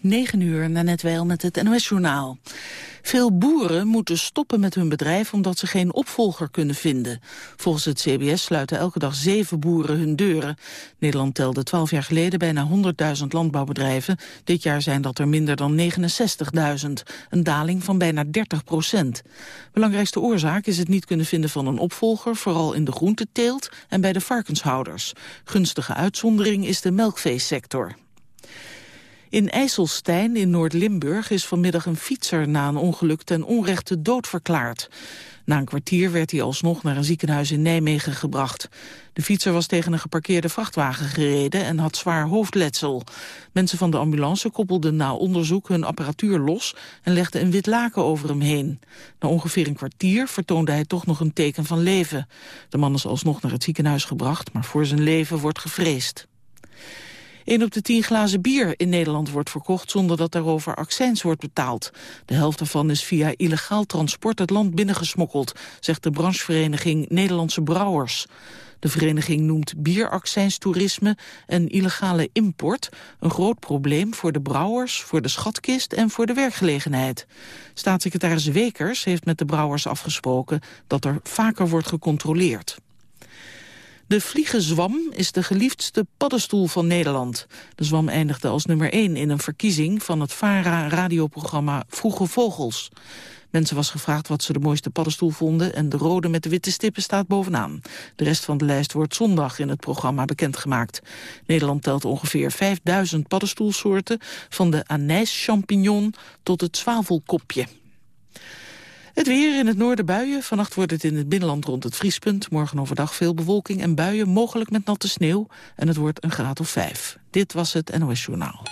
9 uur, na net wel met het NOS-journaal. Veel boeren moeten stoppen met hun bedrijf omdat ze geen opvolger kunnen vinden. Volgens het CBS sluiten elke dag zeven boeren hun deuren. Nederland telde 12 jaar geleden bijna 100.000 landbouwbedrijven. Dit jaar zijn dat er minder dan 69.000. Een daling van bijna 30 procent. Belangrijkste oorzaak is het niet kunnen vinden van een opvolger... vooral in de groenteteelt en bij de varkenshouders. Gunstige uitzondering is de melkveesector. In IJsselstein in Noord-Limburg is vanmiddag een fietser na een ongeluk ten onrechte dood verklaard. Na een kwartier werd hij alsnog naar een ziekenhuis in Nijmegen gebracht. De fietser was tegen een geparkeerde vrachtwagen gereden en had zwaar hoofdletsel. Mensen van de ambulance koppelden na onderzoek hun apparatuur los en legden een wit laken over hem heen. Na ongeveer een kwartier vertoonde hij toch nog een teken van leven. De man is alsnog naar het ziekenhuis gebracht, maar voor zijn leven wordt gevreesd. Een op de tien glazen bier in Nederland wordt verkocht zonder dat daarover accijns wordt betaald. De helft daarvan is via illegaal transport het land binnengesmokkeld, zegt de branchevereniging Nederlandse Brouwers. De vereniging noemt bieraccijnstoerisme en illegale import een groot probleem voor de brouwers, voor de schatkist en voor de werkgelegenheid. Staatssecretaris Wekers heeft met de brouwers afgesproken dat er vaker wordt gecontroleerd. De vliegenzwam is de geliefdste paddenstoel van Nederland. De zwam eindigde als nummer 1 in een verkiezing van het VARA-radioprogramma Vroege Vogels. Mensen was gevraagd wat ze de mooiste paddenstoel vonden... en de rode met de witte stippen staat bovenaan. De rest van de lijst wordt zondag in het programma bekendgemaakt. Nederland telt ongeveer 5000 paddenstoelsoorten... van de anijschampignon tot het zwavelkopje. Het weer in het noorden buien. Vannacht wordt het in het binnenland rond het vriespunt. Morgen overdag veel bewolking en buien, mogelijk met natte sneeuw. En het wordt een graad of vijf. Dit was het NOS Journaal.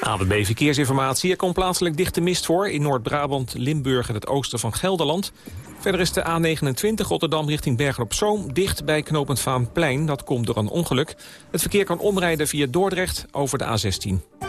ABB Verkeersinformatie. Er komt plaatselijk dichte mist voor in Noord-Brabant, Limburg en het oosten van Gelderland. Verder is de A29 Rotterdam richting Bergen op Zoom dicht bij knooppunt Vaanplein. Dat komt door een ongeluk. Het verkeer kan omrijden via Dordrecht over de A16.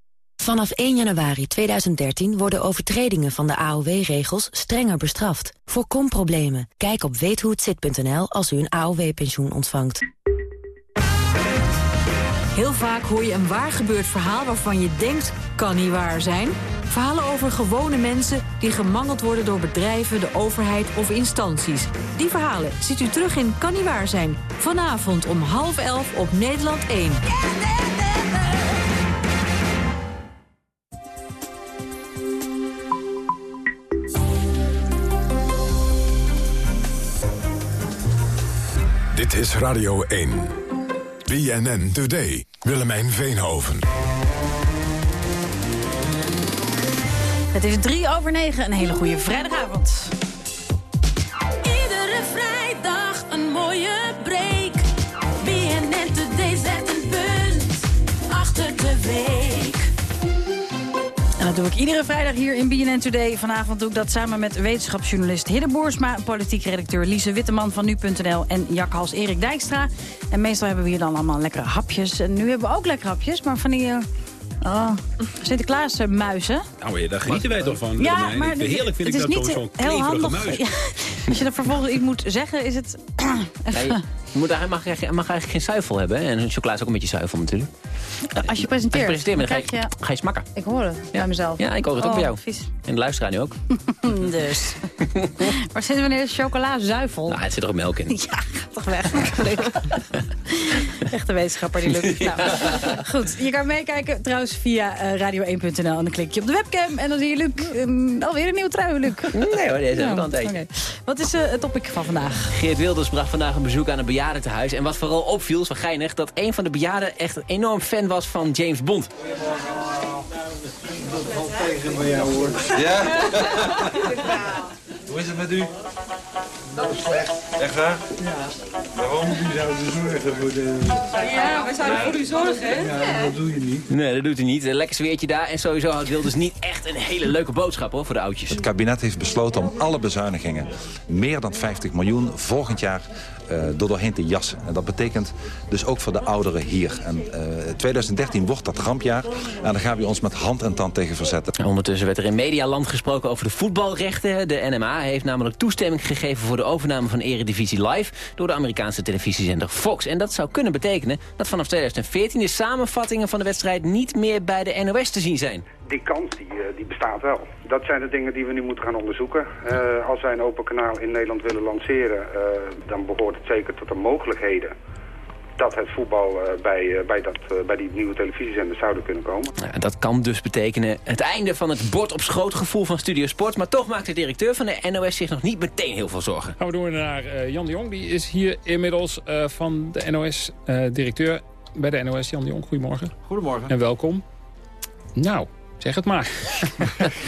Vanaf 1 januari 2013 worden overtredingen van de AOW-regels strenger bestraft. Voorkom problemen. Kijk op weethohetzit.nl als u een AOW-pensioen ontvangt. Heel vaak hoor je een waar gebeurd verhaal waarvan je denkt, kan niet waar zijn. Verhalen over gewone mensen die gemangeld worden door bedrijven, de overheid of instanties. Die verhalen ziet u terug in Kan niet waar zijn. Vanavond om half elf op Nederland 1. Dit is Radio 1. BNN Today. Willemijn Veenhoven. Het is drie over negen. Een hele goede vrijdagavond. Iedere vrijdag een mooie break. BNN Today zet een punt achter de week. Dat doe ik iedere vrijdag hier in BNN Today. Vanavond doe ik dat samen met wetenschapsjournalist Hidde Boersma... politiek redacteur Lise Witteman van Nu.nl en jakhals Erik Dijkstra. En meestal hebben we hier dan allemaal lekkere hapjes. En nu hebben we ook lekkere hapjes, maar van die... Uh, oh, Sinterklaas uh, muizen. Nou, daar genieten wij toch van. Ja, maar heerlijk vind het ik is dat niet zo'n heel handig. Ja, als je er vervolgens iets moet zeggen, is het... Nee, moet, hij mag, eigenlijk- mag eigenlijk geen zuivel hebben. hè? En chocola is ook een beetje zuivel natuurlijk. Als je presenteert, Als je presenteert, dan ga je, krijg je... ga je smakken. Ik hoor het bij mezelf. Ja, ik hoor het ook Oh, bij jou. vies. En de luisteraar nu ook. Dus. maar sinds wanneer is chocola zuivel? Nou, het zit er ook melk in. Ja, ga toch weg. Echte wetenschapper, die lukt. Nou, goed, je kan meekijken trouwens via eh, radio1.nl. En dan klik je op de webcam en dan zie je Luc. ehm, alweer een nieuwe trui, Luc. Nee hoor, deze heb ik Nou, al een tijdje. oké. Wat is eh, het topic van vandaag? Geert Wilders bracht vandaag een bezoek aan een bejaardentehuis. En wat vooral opviel, is wel geinig, dat een van de bejaarden echt een enorm fan was van James Bond. Ja? Hoe is het met u? Nou, slecht. Echt waar? Ja. Waarom? U zou zorgen voor de... Ja, we zouden voor u zorgen, hè? Ja, dat doe je niet. Nee, dat doet hij niet. Een lekker sfeertje daar. En sowieso houdt Wilders niet echt een hele leuke boodschap hoor, voor de oudjes. Het kabinet heeft besloten om alle bezuinigingen, meer dan 50 miljoen, volgend jaar door doorheen te jassen. En dat betekent dus ook voor de ouderen hier. En uh, 2013 wordt dat rampjaar en daar gaan we ons met hand en tand tegen verzetten. Ondertussen werd er in Medialand gesproken over de voetbalrechten. De NMA heeft namelijk toestemming gegeven voor de overname van Eredivisie Live door de Amerikaanse televisiezender Fox. En dat zou kunnen betekenen dat vanaf 2014 de samenvattingen van de wedstrijd niet meer bij de NOS te zien zijn die kans die, eh, die bestaat wel. Dat zijn de dingen die we nu moeten gaan onderzoeken. Uh, als wij een open kanaal in Nederland willen lanceren, uh, dan behoort het zeker tot de mogelijkheden dat het voetbal bij, bij, dat, bij die nieuwe televisiezender zouden kunnen komen. Ja, dat kan dus betekenen het einde van het bord op schoot gevoel van Studio Sport. Maar toch maakt de directeur van de NOS zich nog niet meteen heel veel zorgen. Gaan we door naar Jan de Jong. Die is hier inmiddels van de NOS, directeur bij de NOS. Jan de Jong, goedemorgen. Goedemorgen. En welkom. Nou, Zeg het maar.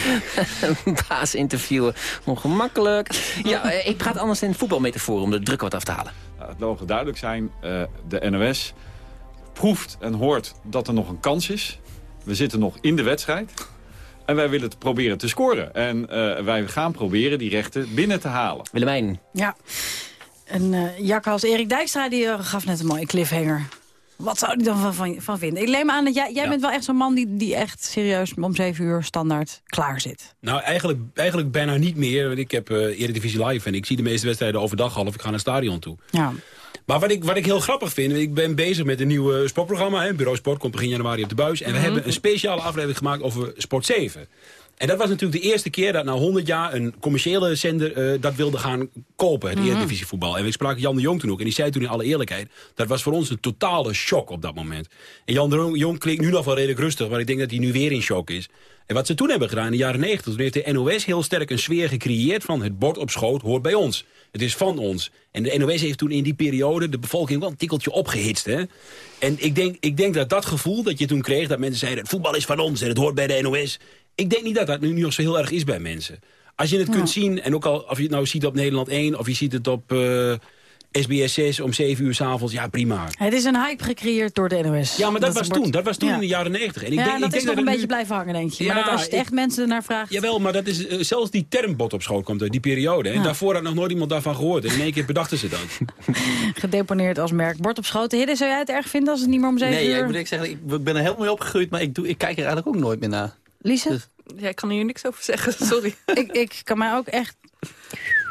Baas interviewen, ongemakkelijk. Ja, eh, ik praat anders in het voetbalmetafoor om de druk wat af te halen. Het mogen duidelijk zijn, uh, de NOS proeft en hoort dat er nog een kans is. We zitten nog in de wedstrijd. En wij willen het proberen te scoren. En uh, wij gaan proberen die rechten binnen te halen. Willemijn. Ja. En uh, Jakhals Erik Dijkstra die gaf net een mooie cliffhanger. Wat zou hij dan van, van, van, vinden? Ik neem aan dat jij, jij bent wel echt zo'n man die, die echt serieus om zeven uur standaard klaar zit. Nou, eigenlijk, eigenlijk bijna niet meer. Want ik heb uh, Eredivisie Live en ik zie de meeste wedstrijden overdag half. Ik ga naar het stadion toe. Ja. Maar wat ik, wat ik heel grappig vind, ik ben bezig met een nieuw sportprogramma. Hè, Bureau Sport komt begin januari op de buis. En we mhm. hebben een speciale aflevering gemaakt over Sport 7. En dat was natuurlijk de eerste keer dat na 100 jaar een commerciële zender uh, dat wilde gaan kopen, het mm -hmm. voetbal. En ik sprak Jan de Jong toen ook. En die zei toen in alle eerlijkheid, dat was voor ons een totale shock op dat moment. En Jan de Jong klinkt nu nog wel redelijk rustig, maar ik denk dat hij nu weer in shock is. En wat ze toen hebben gedaan in de jaren 90, toen heeft de NOS heel sterk een sfeer gecreëerd van het bord op schoot hoort bij ons. Het is van ons. En de NOS heeft toen in die periode de bevolking wel een tikkeltje opgehitst. Hè? En ik denk, ik denk dat dat gevoel dat je toen kreeg, dat mensen zeiden... het voetbal is van ons en het hoort bij de NOS... Ik denk niet dat dat nu nog zo heel erg is bij mensen. Als je het kunt zien, en ook al of je het nou ziet op Nederland 1... of je ziet het op uh, SBS 6 om 7 uur s'avonds, ja prima. Het is een hype gecreëerd door de NOS. Ja, maar dat, was toen. Dat was toen in de jaren 90. En ik ja, denk, dat ik is denk nog een beetje blijven hangen, denk je. Ja, maar dat als je echt mensen ernaar vraagt... Jawel, maar dat is, uh, zelfs die termbot op schoot komt uit die periode. En daarvoor had nog nooit iemand daarvan gehoord. En in één keer bedachten ze dat. Gedeponeerd als merk. Bord op schoot. Hidde, zou jij het erg vinden als het niet meer om 7 nee, uur... Nee, ik moet ik zeggen, ik ben er helemaal mee opgegroeid. Maar ik, doe, ik kijk er eigenlijk ook nooit meer naar. Lise? Dus- ja, ik kan hier niks over zeggen, sorry. ik, ik kan mij ook echt...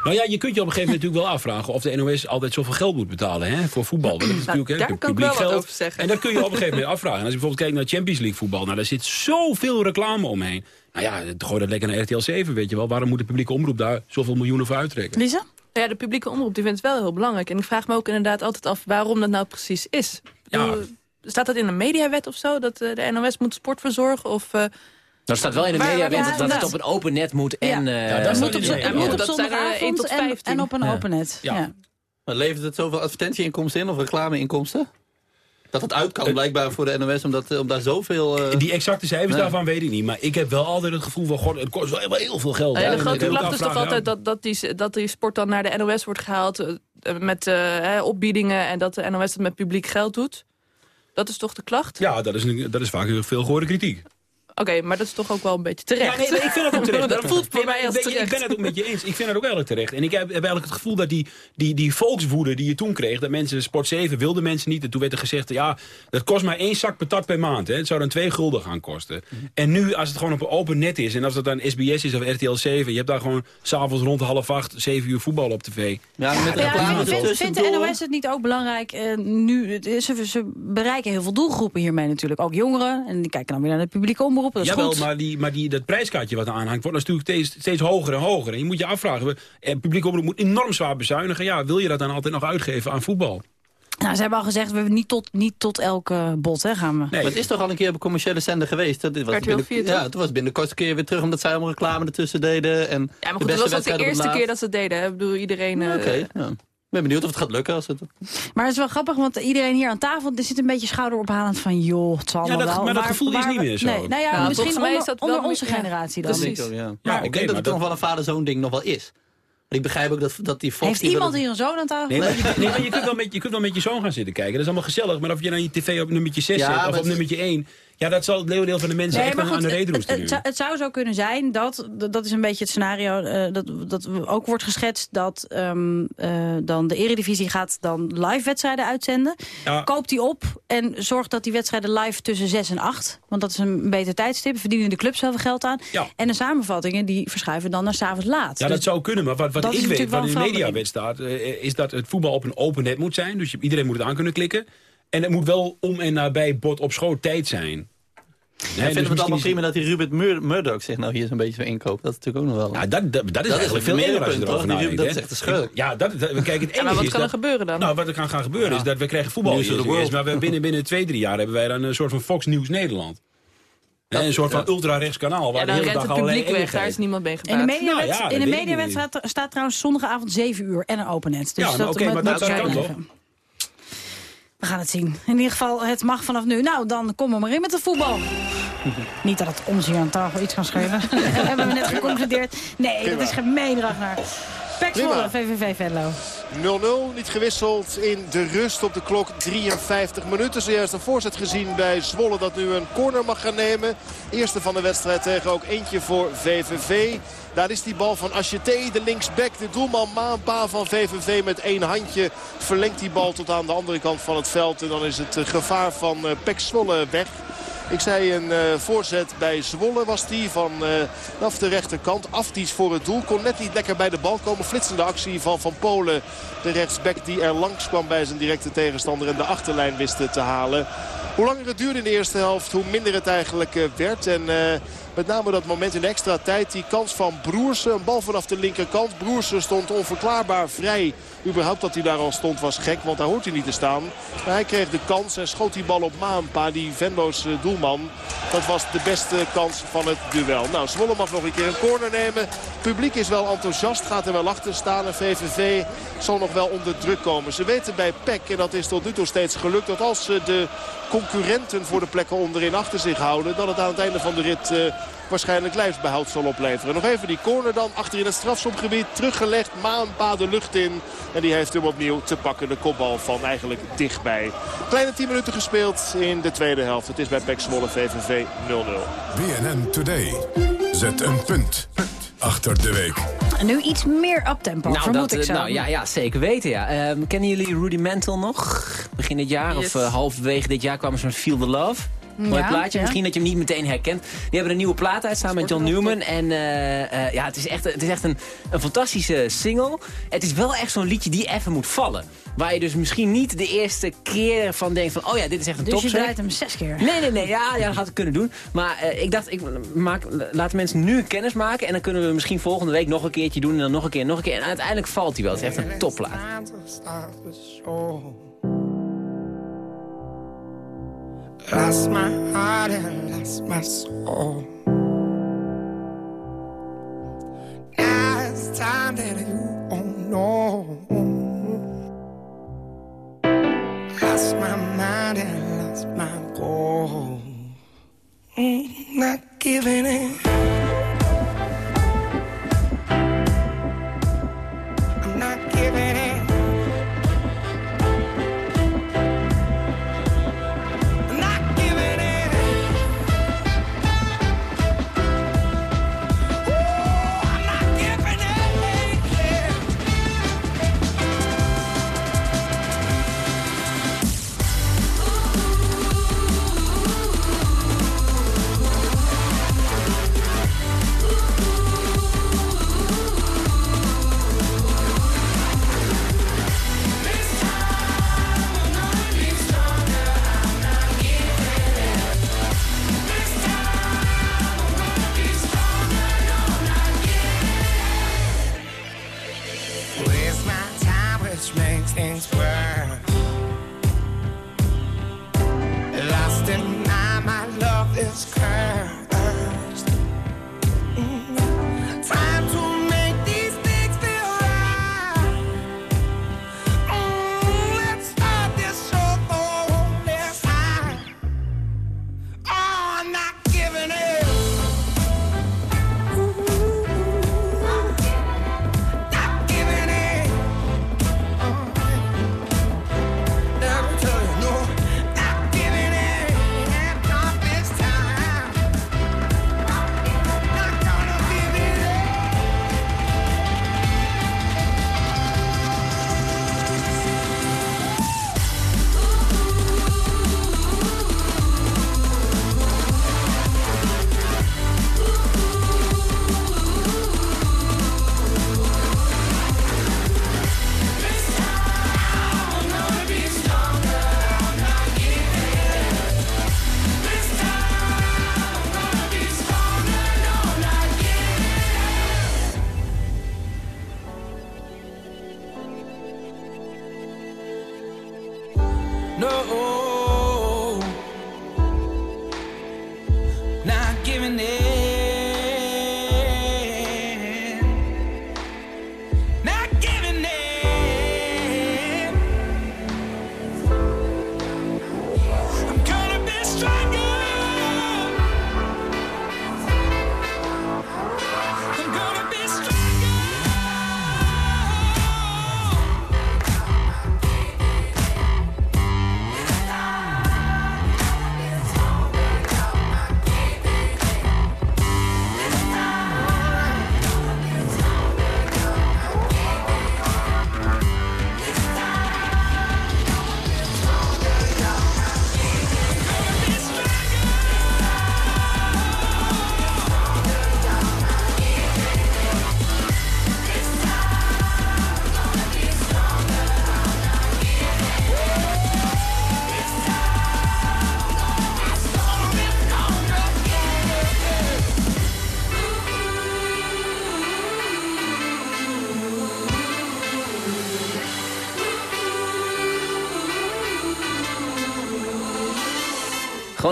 Nou ja, je kunt je op een gegeven moment natuurlijk wel afvragen... of de NOS altijd zoveel geld moet betalen hè, voor voetbal. Dat is natuurlijk nou, daar kan ik wel geld. over zeggen. En dat kun je op een gegeven moment afvragen. En als je bijvoorbeeld kijkt naar Champions League voetbal... nou, daar zit zoveel reclame omheen. Nou ja, gooi dat lekker naar RTL 7, weet je wel. Waarom moet de publieke omroep daar zoveel miljoenen voor uittrekken? Lisa? Ja, de publieke omroep die vindt het wel heel belangrijk. En ik vraag me ook inderdaad altijd af waarom dat nou precies is. Ja. Staat dat in een mediawet of zo? Dat de NOS moet sport verzorgen? Of... Uh, dat staat wel in de media ja, dat, het op een open net moet en... Ja, uh, dat moet op, ja, moet op zondagavond en, en op een open net. Ja. Maar levert het zoveel advertentieinkomsten in of reclameinkomsten? Dat het uit kan blijkbaar voor de NOS, omdat, om daar zoveel... Uh... Die exacte cijfers daarvan weet ik niet. Maar ik heb wel altijd het gevoel van, god, het kost wel heel veel geld. Ja, de grote klacht is toch altijd dat, dat, die, dat die sport dan naar de NOS wordt gehaald... met uh, opbiedingen en dat de NOS het met publiek geld doet? Dat is toch de klacht? Ja, dat is, een, dat is vaak veel gehoorde kritiek. Oké, maar dat is toch ook wel een beetje terecht. Ja, nee, ik vind het ook terecht. dat voelt voor mij als terecht. Ik ben het ook met je eens. Ik vind het ook eigenlijk terecht. En ik heb, heb eigenlijk het gevoel dat die, die, die volkswoede die je toen kreeg... dat mensen Sport 7 wilden mensen niet. En toen werd er gezegd, ja, dat kost maar één zak patat per maand. Hè. Het zou dan twee gulden gaan kosten. En nu, als het gewoon op een open net is... en als dat dan SBS is of RTL 7... je hebt daar gewoon s'avonds rond half acht, zeven uur voetbal op tv. Ja, met ja, vindt, vindt de NOS het niet ook belangrijk? Uh, nu, ze, ze bereiken heel veel doelgroepen hiermee natuurlijk. Ook jongeren. En die kijken dan weer naar de publieke omroep. Dat is Jawel, goed. maar die, maar die, dat prijskaartje wat er aanhangt wordt natuurlijk steeds, steeds hoger en hoger. En je moet je afvragen, het eh, publiek omroep moet enorm zwaar bezuinigen. Ja, wil je dat dan altijd nog uitgeven aan voetbal? Nou, ze hebben al gezegd, we hebben niet tot, niet tot elke bot hè, gaan we. Nee, het is toch al een keer op een commerciële zender geweest? Dat, dit was binnen, ja, het was binnen de kortste keer weer terug... omdat zij allemaal reclame ertussen deden. En ja, maar goed, dat was ook de eerste keer dat ze het deden. Ik bedoel, iedereen... Oké, okay, uh, ben benieuwd of het gaat lukken. Als het... Maar het is wel grappig, want iedereen hier aan tafel... er zit een beetje schouderophalend van... joh, het zal ja, dat, wel. Maar dat gevoel is niet meer zo. Nee, nou ja, nou, misschien onder, is dat onder wel onze generatie dan. Precies. Ja. Ik denk dat het toch wel een vader-zoon ding nog wel is. Ik begrijp ook dat, dat die Fox... Heeft die iemand hier een zoon aan tafel? Nee, maar je, nee, maar je, kunt wel met, je kunt wel met je zoon gaan zitten kijken. Dat is allemaal gezellig. Maar of je dan je tv op nummertje 6 Ja, zet of op nummertje 1... Ja, dat zal het leeuwendeel van de mensen Nee, echt maar aan, goed, de het, reedroes het, het zou, het zou zo kunnen zijn dat, dat is een beetje het scenario eh, dat, dat ook wordt geschetst, dat ehm, eh, dan de eredivisie gaat dan live wedstrijden uitzenden. Ja. Koopt die op en zorgt dat die wedstrijden live tussen 6 en 8, want dat is een beter tijdstip, verdienen de clubs zoveel geld aan. Ja. En de samenvattingen die verschuiven dan naar s'avonds laat. Ja, Dus dat zou kunnen. Maar wat, wat ik weet, wat wel in de mediawet staat... is dat het voetbal op een open net moet zijn. Dus je- iedereen moet het aan kunnen klikken. En het moet wel om en nabij bord op schoot tijd zijn. Ja, vinden we het allemaal prima dat die Mur Murdoch zich nou hier zo'n beetje zo inkoopt? Dat is natuurlijk ook nog wel... Ja, dat, dat, dat is eigenlijk veel erger als je punt, erover nadenkt. Dat is echt een schurk. Ja, dat, dat, kijk, het Ja, maar enige wat is kan er gebeuren dan? Nou, wat er kan gaan gebeuren is dat we krijgen voetbal world. maar we binnen, binnen twee, drie jaar hebben wij dan een soort van Fox News Nederland. Hè, een soort van ultra-rechts kanaal waar Ja, de hele rent dag het allerlei publiek weg, daar is niemand mee in de mediawet, Nou ja, in de mediawet staat, staat trouwens zondagavond 7 uur en een open net. Dus Ja, oké, moet- maar dat- dat kan toch? We gaan het zien. In ieder geval, het mag vanaf nu. Nou, dan kom er maar in met de voetbal. Niet dat het ons hier aan tafel iets kan schelen. hebben we net geconcludeerd. Nee, dat is gemeen, Ragnar. Pek VVV Venlo. 0-0, niet gewisseld in de rust op de klok 53 minuten. Zojuist een voorzet gezien bij Zwolle dat nu een corner mag gaan nemen. Eerste van de wedstrijd tegen ook eentje voor VVV. Daar is die bal van Acheté, de linksback, de doelman Maanpa van VVV met één handje. Verlengt die bal tot aan de andere kant van het veld. En dan is het eh, gevaar van eh, Pek Zwolle weg. Ik zei een eh, voorzet bij Zwolle was die van vanaf de rechterkant. Afties voor het doel. Kon net niet lekker bij de bal komen. Flitsende actie van Van Polen. De rechtsback die er langs kwam bij zijn directe tegenstander. En de achterlijn wist te halen. Hoe langer het duurde in de eerste helft, hoe minder het eigenlijk werd. En met name dat moment in extra tijd. Die kans van Broersen. Een bal vanaf de linkerkant. Broersen stond onverklaarbaar vrij. Überhaupt dat hij daar al stond was gek. Want daar hoort hij niet te staan. Maar hij kreeg de kans en schoot die bal op Maanpa. Die Venlo's eh, doelman. Dat was de beste kans van het duel. Nou, Zwolle mag nog een keer een corner nemen. Het publiek is wel enthousiast. Gaat er wel achter staan. En VVV zal nog wel onder druk komen. Ze weten bij PEC, en dat is tot nu toe steeds gelukt... dat als ze de concurrenten voor de plekken onderin achter zich houden... dat het aan het einde van de rit eh, waarschijnlijk lijfsbehoud zal opleveren. Nog even die corner dan achter in het strafschopgebied. Teruggelegd, Maanpa de lucht in. En die heeft hem opnieuw te pakken. De kopbal van eigenlijk dichtbij. Kleine 10 minuten gespeeld in de tweede helft. Het is bij PEC Zwolle VVV 0-0. BNN Today. Zet een punt achter de week. En nu iets meer uptempo, Nou, vermoed dat, ik eh, zo. nou ja, ja, zeker weten. Ja. Ehm, kennen jullie Rudimental nog? Begin dit jaar Yes. of uh, halverwege dit jaar kwamen ze met Feel the Love. Mooi Ja, plaatje. ja. Misschien dat je hem niet meteen herkent. Die hebben een nieuwe plaat uit samen met John Newman. En eh, eh, ja, het is echt, het is echt een, een fantastische single. Het is wel echt zo'n liedje die even moet vallen. Waar je dus misschien niet de eerste keer van denkt van... oh ja, dit is echt een Dus je toptrack. draait hem zes keer. Nee, nee, nee. Ja, ja dat had ik kunnen doen. Maar eh, ik dacht, ik maak, laten mensen nu kennis maken. En dan kunnen we misschien volgende week nog een keertje doen. En dan nog een keer, nog een keer. En uiteindelijk valt hij wel. Het is echt een topplaat. Lost my heart and lost my soul. Now it's time that you won't know. Lost my mind and lost my goal. Mm, not giving in.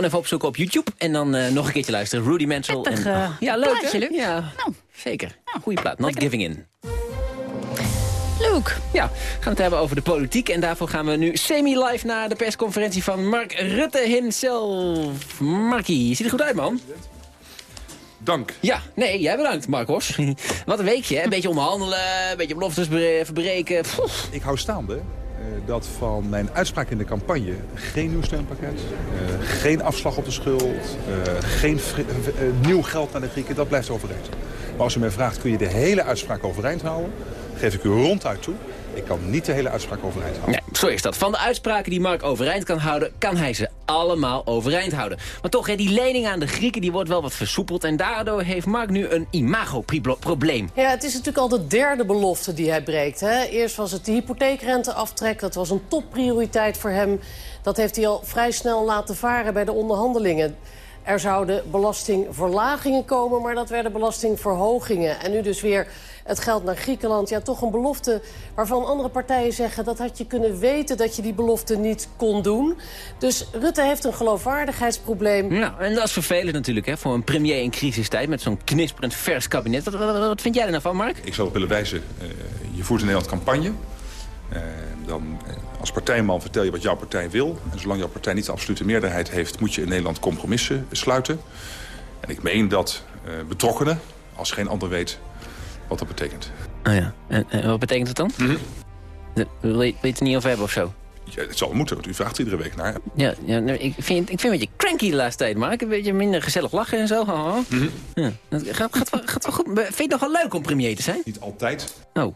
Gewoon even opzoeken op YouTube en dan eh, nog een keertje luisteren. Rudy Mansell. Prettig, en, eh, ach, ja, leuk plaatje? Luc. Ja, zeker. Goeie plaat. Not giving in. Luke. Ja, we gaan het hebben over de politiek. En daarvoor gaan we nu semi-live naar de persconferentie van Mark Rutte himself. Markie, je ziet er goed uit, man. Dank. Ja, nee, jij bedankt, Marcos. Wat een weekje, hè? Een beetje onderhandelen, een beetje beloftes bre- verbreken. Pff. Ik hou staande dat van mijn uitspraak in de campagne geen nieuw steunpakket, eh, geen afslag op de schuld, eh, geen eh, eh, nieuw geld naar de Grieken, dat blijft overeind. Maar als u mij vraagt, kun je de hele uitspraak overeind houden, geef ik u ronduit toe. Ik kan niet de hele uitspraak overeind houden. Zo is dat. Van de uitspraken die Mark overeind kan houden, kan hij ze allemaal overeind houden. Maar toch, hè, die lening aan de Grieken die wordt wel wat versoepeld. En daardoor heeft Mark nu een imago-probleem. Ja, het is natuurlijk al de derde belofte die hij breekt. Hè? Eerst was het de hypotheekrenteaftrek. Dat was een topprioriteit voor hem. Dat heeft hij al vrij snel laten varen bij de onderhandelingen. Er zouden belastingverlagingen komen, maar dat werden belastingverhogingen. En nu dus weer het geld naar Griekenland. Ja, toch een belofte waarvan andere partijen zeggen... dat had je kunnen weten dat je die belofte niet kon doen. Dus Rutte heeft een geloofwaardigheidsprobleem. Nou, en dat is vervelend natuurlijk, hè, voor een premier in crisistijd... met zo'n knisperend vers kabinet. Wat, wat, wat vind jij er nou van, Mark? Ik zou op willen wijzen, eh, je voert in Nederland campagne. Eh, dan eh, als partijman vertel je wat jouw partij wil. En zolang jouw partij niet de absolute meerderheid heeft... moet je in Nederland compromissen sluiten. En ik meen dat eh, betrokkenen, als geen ander weet wat dat betekent. Oh ja, en, en wat betekent het dan? De- Wil je, wil je het er niet over hebben of zo? Ja, het zal moeten, want u vraagt er iedere week naar. Ja, ja ik, vind, ik vind een beetje cranky de laatste tijd, Mark. Een beetje minder gezellig lachen en zo. haha. ja, dat gaat, gaat, wel, gaat wel goed. Vind je het nog wel leuk om premier te zijn? Niet altijd. Oh,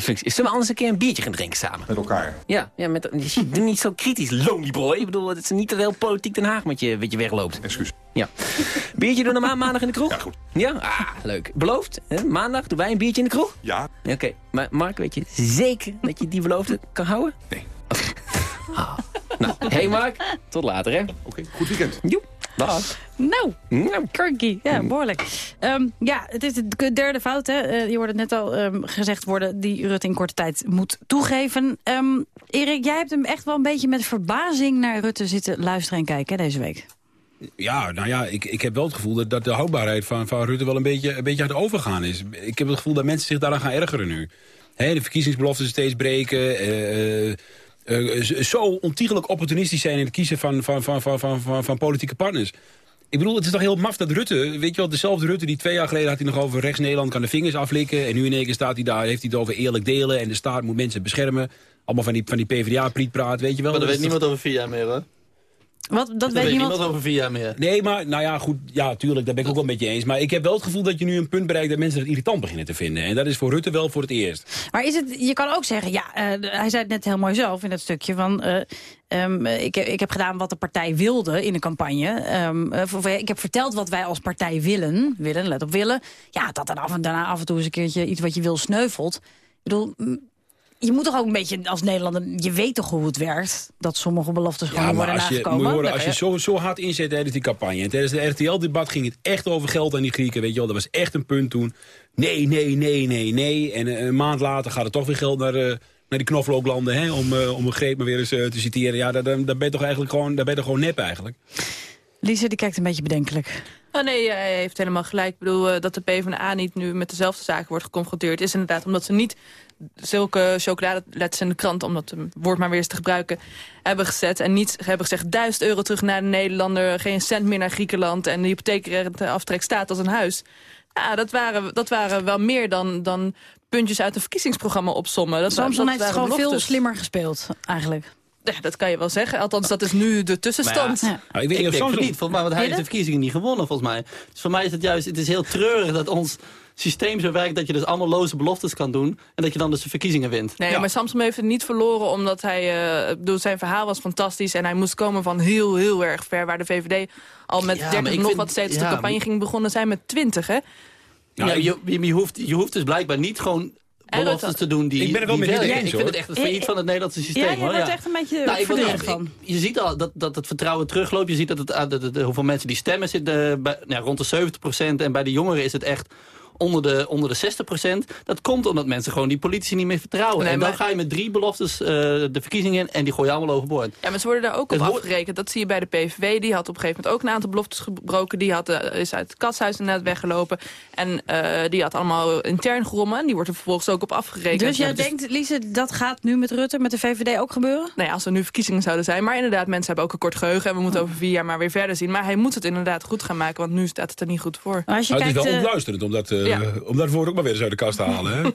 vind ik... Zullen we anders een keer een biertje gaan drinken samen? Met elkaar. Ja, ja met, doe niet zo kritisch, lonely boy. Ik bedoel, het is niet te heel politiek Den Haag met je, met je wegloopt. Excuus. Ja. Biertje doen we ma maandag in de kroeg? Ja, goed. Ja? Ah, leuk. Beloofd, hè? maandag doen wij een biertje in de kroeg? Ja. Oké, maar Mark, weet je zeker dat je die belofte kan houden? Nee. Ah. Nou, hey Mark, tot later hè. Oké, goed weekend. Joep, dag. Nou, Nou. cranky. Ja, behoorlijk. Ehm, ja, het is de derde fout, hè. Eh, je hoorde het net al ehm, gezegd worden... die Rutte in korte tijd moet toegeven. Ehm, Erik, jij hebt hem echt wel een beetje met verbazing... naar Rutte zitten luisteren en kijken hè, deze week. Ja, nou ja, ik, ik heb wel het gevoel dat, dat de houdbaarheid van, van Rutte wel een beetje, een beetje aan het overgaan is. Ik heb het gevoel dat mensen zich daaraan gaan ergeren nu. Hè, de verkiezingsbeloften steeds breken. eh, eh, zo ontiegelijk opportunistisch zijn in het kiezen van, van, van, van, van, van, van politieke partners. Ik bedoel, het is toch heel maf dat Rutte, weet je wel, dezelfde Rutte die twee jaar geleden had hij nog over rechts Nederland kan de vingers aflikken. En nu in één keer staat hij daar, heeft hij het over eerlijk delen en de staat moet mensen beschermen. Allemaal van die, van die PvdA-prietpraat, weet je wel. Maar daar weet niemand over vier jaar meer, hoor. Wat, dat weet weet niemand... niemand over vier jaar meer. Nee, maar nou ja, goed, ja, tuurlijk, daar ben ik ook wel met je eens. Maar ik heb wel het gevoel dat je nu een punt bereikt dat mensen het irritant beginnen te vinden. En dat is voor Rutte wel voor het eerst. Maar is het, je kan ook zeggen, ja, eh, hij zei het net heel mooi zelf in dat stukje van... eh, ehm, ik, ik heb gedaan wat de partij wilde in de campagne. Ehm, eh, voor- ik heb verteld wat wij als partij willen, willen, let op willen. Ja, dat dan af en, daarna af en toe eens een keertje iets wat je wil sneuvelt. Ik bedoel, je moet toch ook een beetje als Nederlander... je weet toch hoe het werkt, dat sommige beloftes gewoon worden als je, nagekomen. je horen, Dan als je zo, zo hard inzet tijdens die campagne... en tijdens de RTL-debat ging het echt over geld aan die Grieken, weet je wel. Dat was echt een punt toen. Nee, nee, nee, nee, nee. En eh, een maand later gaat er toch weer geld naar, eh, naar die knoflooklanden, hè, om, eh, om een greep maar weer eens te citeren. Ja, daar, daar daar ben je toch eigenlijk gewoon, daar ben je toch gewoon nep eigenlijk. Lise, die kijkt een beetje bedenkelijk. Oh nee, hij heeft helemaal gelijk. Ik bedoel, eh, dat de PvdA niet nu met dezelfde zaken wordt geconfronteerd... is inderdaad omdat ze niet zulke chocoladeletters in de krant... om dat woord maar weer eens te gebruiken, hebben gezet. En niet hebben gezegd, duizend euro terug naar de Nederlander... geen cent meer naar Griekenland en de hypotheekrenteaftrek staat als een huis. Ja, dat waren, dat waren wel meer dan, dan puntjes uit een verkiezingsprogramma opsommen. Dat, Samson dat heeft het waren gewoon veel slimmer gespeeld, eigenlijk. Ja, dat kan je wel zeggen. Althans, dat is nu de tussenstand. Ja, Nou, ik, weet niet of denk van niet, volgens mij, want hij heeft de verkiezingen niet gewonnen, volgens mij. Dus voor mij is het juist, het is heel treurig dat ons systeem zo werkt... dat je dus allemaal loze beloftes kan doen en dat je dan dus de verkiezingen wint. Nee, maar Samson heeft het niet verloren omdat hij... eh, ik bedoel, zijn verhaal was fantastisch en hij moest komen van heel, heel erg ver... waar de VVD al met Ja, maar 30 ik nog vind- wat steeds ja, de campagne maar- ging begonnen zijn met 20, hè? Ja, je, je, hoeft, je hoeft dus blijkbaar niet gewoon beloftes dat- te doen die Ik ben het wel eens, Ik vind hoor. het echt het failliet van het Nederlandse systeem. Ja, je hoor, wordt ja. echt een beetje Nou, van. Je ziet al dat, dat het vertrouwen terugloopt. Je ziet dat het, ah, de, de- de- hoeveel mensen die stemmen zit uh, bij, nou, rond de 70% En bij de jongeren is het echt onder de, onder de 60% Dat komt omdat mensen gewoon die politici niet meer vertrouwen. Nee, en dan maar- ga je met drie beloftes uh, de verkiezingen in en die gooi je allemaal overboord. Ja, maar ze worden daar ook op Het afgerekend. Dat zie je bij de PVV. Die had op een gegeven moment ook een aantal beloftes gebroken. Die had, eh, is uit het katshuis inderdaad weggelopen. En eh, die had allemaal intern gerommen. En die wordt er vervolgens ook op afgerekend. Dus jij denkt, Lise, dat gaat nu met Rutte, met de VVD ook gebeuren? Nou ja, als er nu verkiezingen zouden zijn. Maar inderdaad, mensen hebben ook een kort geheugen. En we moeten over vier jaar maar weer verder zien. Maar hij moet het inderdaad goed gaan maken. Want nu staat het er niet goed voor. Maar als je Nou, het is kijkt, wel eh, ontluisterend om dat, eh, Ja. om dat woord ook maar weer eens uit de kast te halen.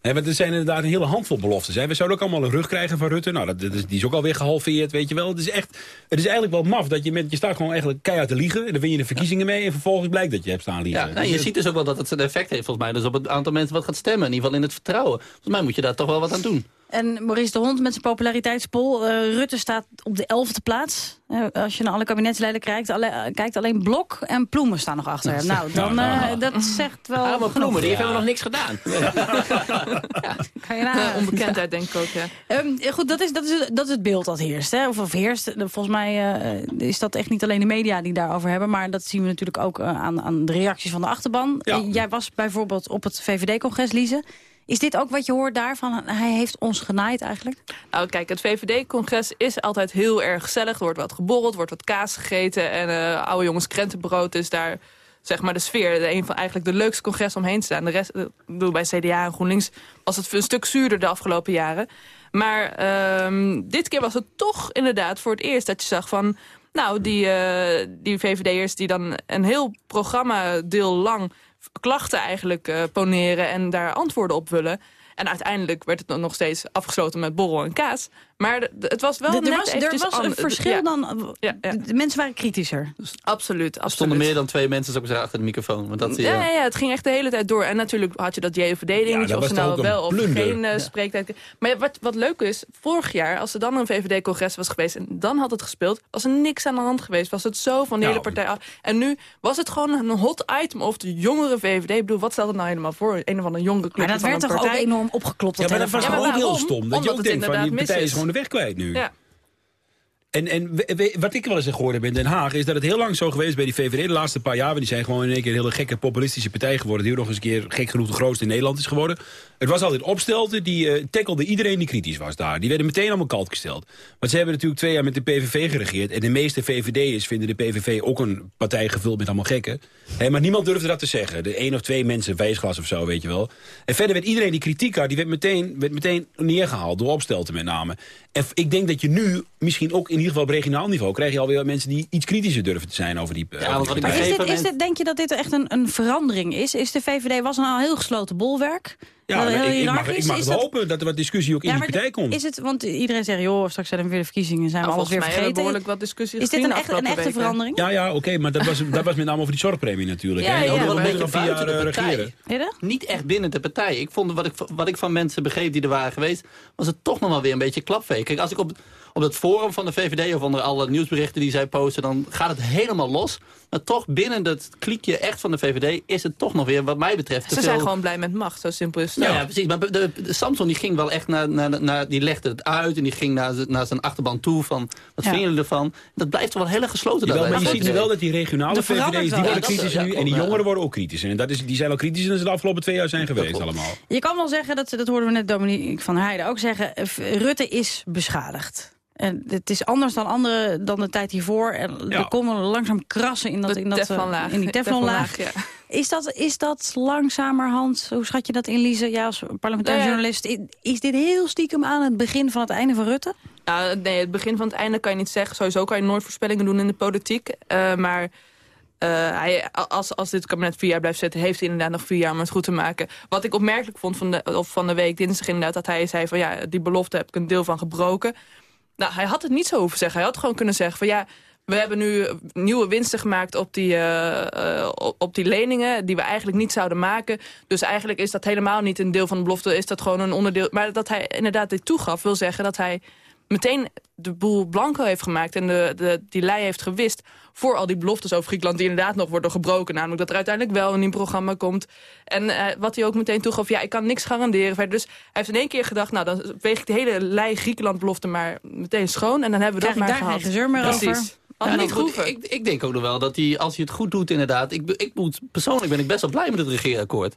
Hè? Want er zijn inderdaad een hele handvol beloftes. Hè. We zouden ook allemaal een rug krijgen van Rutte. Nou, dat, dat is, die is ook alweer gehalveerd, weet je wel. Het is, echt, het is eigenlijk wel maf dat je, met, je staat gewoon eigenlijk keihard te liegen. En dan win je de verkiezingen mee. En vervolgens blijkt dat je hebt staan liegen. Ja, nou, Dus je het- ziet dus ook wel dat het een effect heeft volgens mij. Dus op het aantal mensen wat gaat stemmen. In ieder geval in het vertrouwen. Volgens mij moet je daar toch wel wat aan doen. En Maurice de Hond met zijn populariteitspol. Eh, Rutte staat op de elfde plaats. Eh, als je naar alle kabinetsleden kijkt, alle, kijkt alleen Blok en Ploemen staan nog achter hem. Nou, dan, eh, dat zegt wel Allemaal genoeg. ploemen, die heeft helemaal nog niks gedaan. Kan je onbekendheid denk ik ook, ja. Ehm, goed, dat is, dat, is, dat is het beeld dat heerst. Hè? Of, of heerst. Volgens mij eh, is dat echt niet alleen de media die daarover hebben. Maar dat zien we natuurlijk ook aan, aan de reacties van de achterban. Jij was bijvoorbeeld op het VVD-congres, Lize. Is dit ook wat je hoort daarvan? Hij heeft ons genaaid eigenlijk? Nou, kijk, het VVD-congres is altijd heel erg gezellig. Er wordt wat geborreld, wordt wat kaas gegeten. En eh, oude jongens krentenbrood is daar zeg maar de sfeer. Een van eigenlijk de leukste congres omheen te staan. De rest, eh, bedoel, bij CDA en GroenLinks was het een stuk zuurder de afgelopen jaren. Maar ehm, dit keer was het toch inderdaad voor het eerst dat je zag van... Nou, die, eh, die VVD'ers die dan een heel programmadeel lang klachten eigenlijk eh, poneren en daar antwoorden op willen. En uiteindelijk werd het dan nog steeds afgesloten met borrel en kaas. Maar de- de- het was wel er net was, er was een verschil ja. dan... Ja, ja. De mensen waren kritischer. Absoluut, absoluut. Er stonden meer dan twee mensen zou ik zeggen, achter de microfoon. Want dat, Ja, ja, ja, het ging echt de hele tijd door. En natuurlijk had je dat JVD-dingetje, dat of was ze nou wel of geen eh, Ja. spreektijd. Maar wat, wat leuk is, vorig jaar, als er dan een VVD-congres was geweest... en dan had het gespeeld, was er niks aan de hand geweest. Was het zo van de hele partij af. En nu was het gewoon een hot item of de jongere VVD. Ik bedoel, wat stelt het nou helemaal voor? Een of andere jongere club Maar dat van werd toch ook enorm opgeklopt? Ja, maar dat was Ja, maar toch ook heel stom. Dat je ook het denkt van, die inderdaad partij is. gewoon de weg kwijt nu. En, en wat ik wel eens gehoord heb in Den Haag... is dat het heel lang zo geweest bij die VVD de laatste paar jaar... die zijn gewoon in één keer een hele gekke populistische partij geworden... die ook nog eens een keer gek genoeg de grootste in Nederland is geworden. Het was altijd opstelten, die tackelde iedereen die kritisch was daar. Die werden meteen allemaal kalt gesteld. Want ze hebben natuurlijk twee jaar met de PVV geregeerd... en de meeste VVD'ers vinden de PVV ook een partij gevuld met allemaal gekken. Maar niemand durfde dat te zeggen. De één of twee mensen, wijsglas of zo, weet je wel. En verder werd iedereen die kritiek had... die werd meteen, werd meteen neergehaald door opstelten met name. En ik denk dat je nu, misschien ook in ieder geval op regionaal niveau... krijg je alweer mensen die iets kritischer durven te zijn over die, eh, over die Maar partij. is dit, is dit, denk je dat dit echt een, een verandering is? Is de VVD was een heel gesloten bolwerk? Ja, Wel maar heel ik, ik mag, ik mag Is het dat- hopen dat er wat discussie ook in Ja, die maar partij komt. Is het, want iedereen zegt, joh, straks zijn er weer de verkiezingen, zijn we Nou, alles weer vergeten. behoorlijk wat discussie Is dit een, de echt, een echte weken. verandering? Ja, ja, oké, maar dat was, dat was met name over die zorgpremie natuurlijk. Ja, hè? ja, wel wil een nog beetje vier jaar buiten de eh, partij. Niet echt binnen de partij. Ik vond wat ik, wat ik van mensen begreep die er waren geweest... was het toch nog wel weer een beetje klapvee. Kijk, als ik op, op het forum van de VVD... of onder alle nieuwsberichten die zij posten... dan gaat het helemaal los. Maar toch binnen dat kliekje echt van de VVD... is het toch nog weer, wat mij betreft... Ze veel- zijn gewoon blij met macht, zo simpel is het. ja, ja, precies. Maar de, de Samson die ging wel echt naar, naar, naar... Die legde het uit en die ging naar, naar zijn achterban toe van... Wat Ja. vinden jullie ervan? Dat blijft toch wel heel erg gesloten Jawel, maar je ziet nu wel dat die regionale VVD's, die worden ja, nu. En die jongeren worden ook kritisch. En dat is, die zijn al kritischer dan ze de afgelopen twee jaar zijn geweest allemaal. Je kan wel zeggen, dat, dat hoorden we net Dominique van Heijden ook zeggen... Rutte is beschadigd. En het is anders dan, andere, dan de tijd hiervoor. En Ja. er komen langzaam krassen in, dat, De in, dat, eh, teflonlaag. in die teflonlaag. Teflonlaag, Is, dat, is dat langzamerhand, hoe schat je dat in, Lise? Ja, als parlementair ja. journalist. Is dit heel stiekem aan het begin van het einde van Rutte? Ja, nee, het begin van het einde kan je niet zeggen. Sowieso kan je nooit voorspellingen doen in de politiek. Eh, maar eh, hij, als, als dit kabinet vier jaar blijft zitten... heeft hij inderdaad nog vier jaar om het goed te maken. Wat ik opmerkelijk vond van de, of van de week dinsdag inderdaad... dat hij zei van ja, die belofte heb ik een deel van gebroken. Nou, hij had het niet zo hoeven zeggen. Hij had gewoon kunnen zeggen van ja... We hebben nu nieuwe winsten gemaakt op die, eh, eh, op- op die leningen... die we eigenlijk niet zouden maken. Dus eigenlijk is dat helemaal niet een deel van de belofte. Is dat gewoon een onderdeel. Maar dat hij inderdaad dit toegaf... wil zeggen dat hij meteen de boel blanco heeft gemaakt... en de, de, die lei heeft gewist voor al die beloftes over Griekenland... die inderdaad nog worden gebroken. Namelijk dat er uiteindelijk wel een nieuw programma komt. En eh, wat hij ook meteen toegaf, ja, ik kan niks garanderen. verder. Dus hij heeft in één keer gedacht... nou, dan weeg ik de hele lei Griekenland-belofte maar meteen schoon... en dan hebben we Krijg dat maar daar gehad. geen gezeur meer Precies. over? Had Ja, niet goed, ik, ik denk ook nog wel dat hij, als hij het goed doet inderdaad... Ik, ik moet, persoonlijk ben ik best wel blij met het regeerakkoord.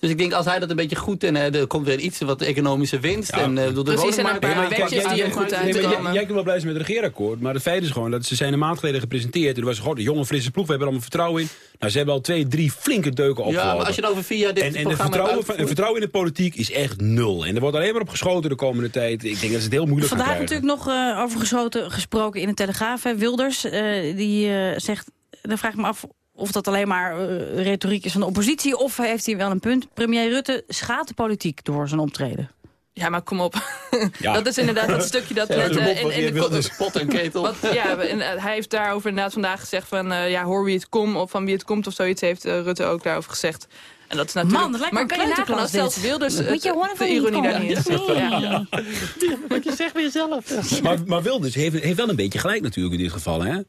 Dus ik denk, als hij dat een beetje goed... en eh, er komt weer iets wat economische winst... en eh, de Precies, en een paar Ja, wetjes die jij- er goed jij- uit Nee, maar komen. jij, jij kunt wel blij zijn met het regeerakkoord. Maar het feit is gewoon dat ze zijn een maand geleden gepresenteerd. En er was gewoon de jonge frisse ploeg. We hebben er allemaal vertrouwen in. Nou, ze hebben al twee, drie flinke deuken opgelopen. Ja, maar als je dan over vier jaar dit en, en programma vertrouwen, van, vertrouwen in de politiek is echt nul. En er wordt alleen maar op geschoten de komende tijd. Ik denk dat ze het heel moeilijk Vandaag gaan krijgen. natuurlijk nog eh, over geschoten, gesproken in de Telegraaf. hè. Wilders, eh, die eh, zegt, dan vraag ik me af of dat alleen maar eh, retoriek is van de oppositie... of heeft hij wel een punt. Premier Rutte schaadt de politiek door zijn optreden. Ja, maar kom op. Ja. Dat is inderdaad dat stukje dat Ja, net eh, mop in, de. Pot en ketel. Wat, ja, en, eh, hij heeft daarover inderdaad vandaag gezegd van... eh, ja, hoor wie het komt of van wie het komt of zoiets... heeft eh, Rutte ook daarover gezegd. En dat is natuurlijk... Man, dat lijkt maar kan je nagaan als zelfs. Wilders eh, je de ironie daar niet. Ja. Wat je zegt weer zelf. Maar, maar Wilders heeft, heeft wel een beetje gelijk natuurlijk in dit geval, hè?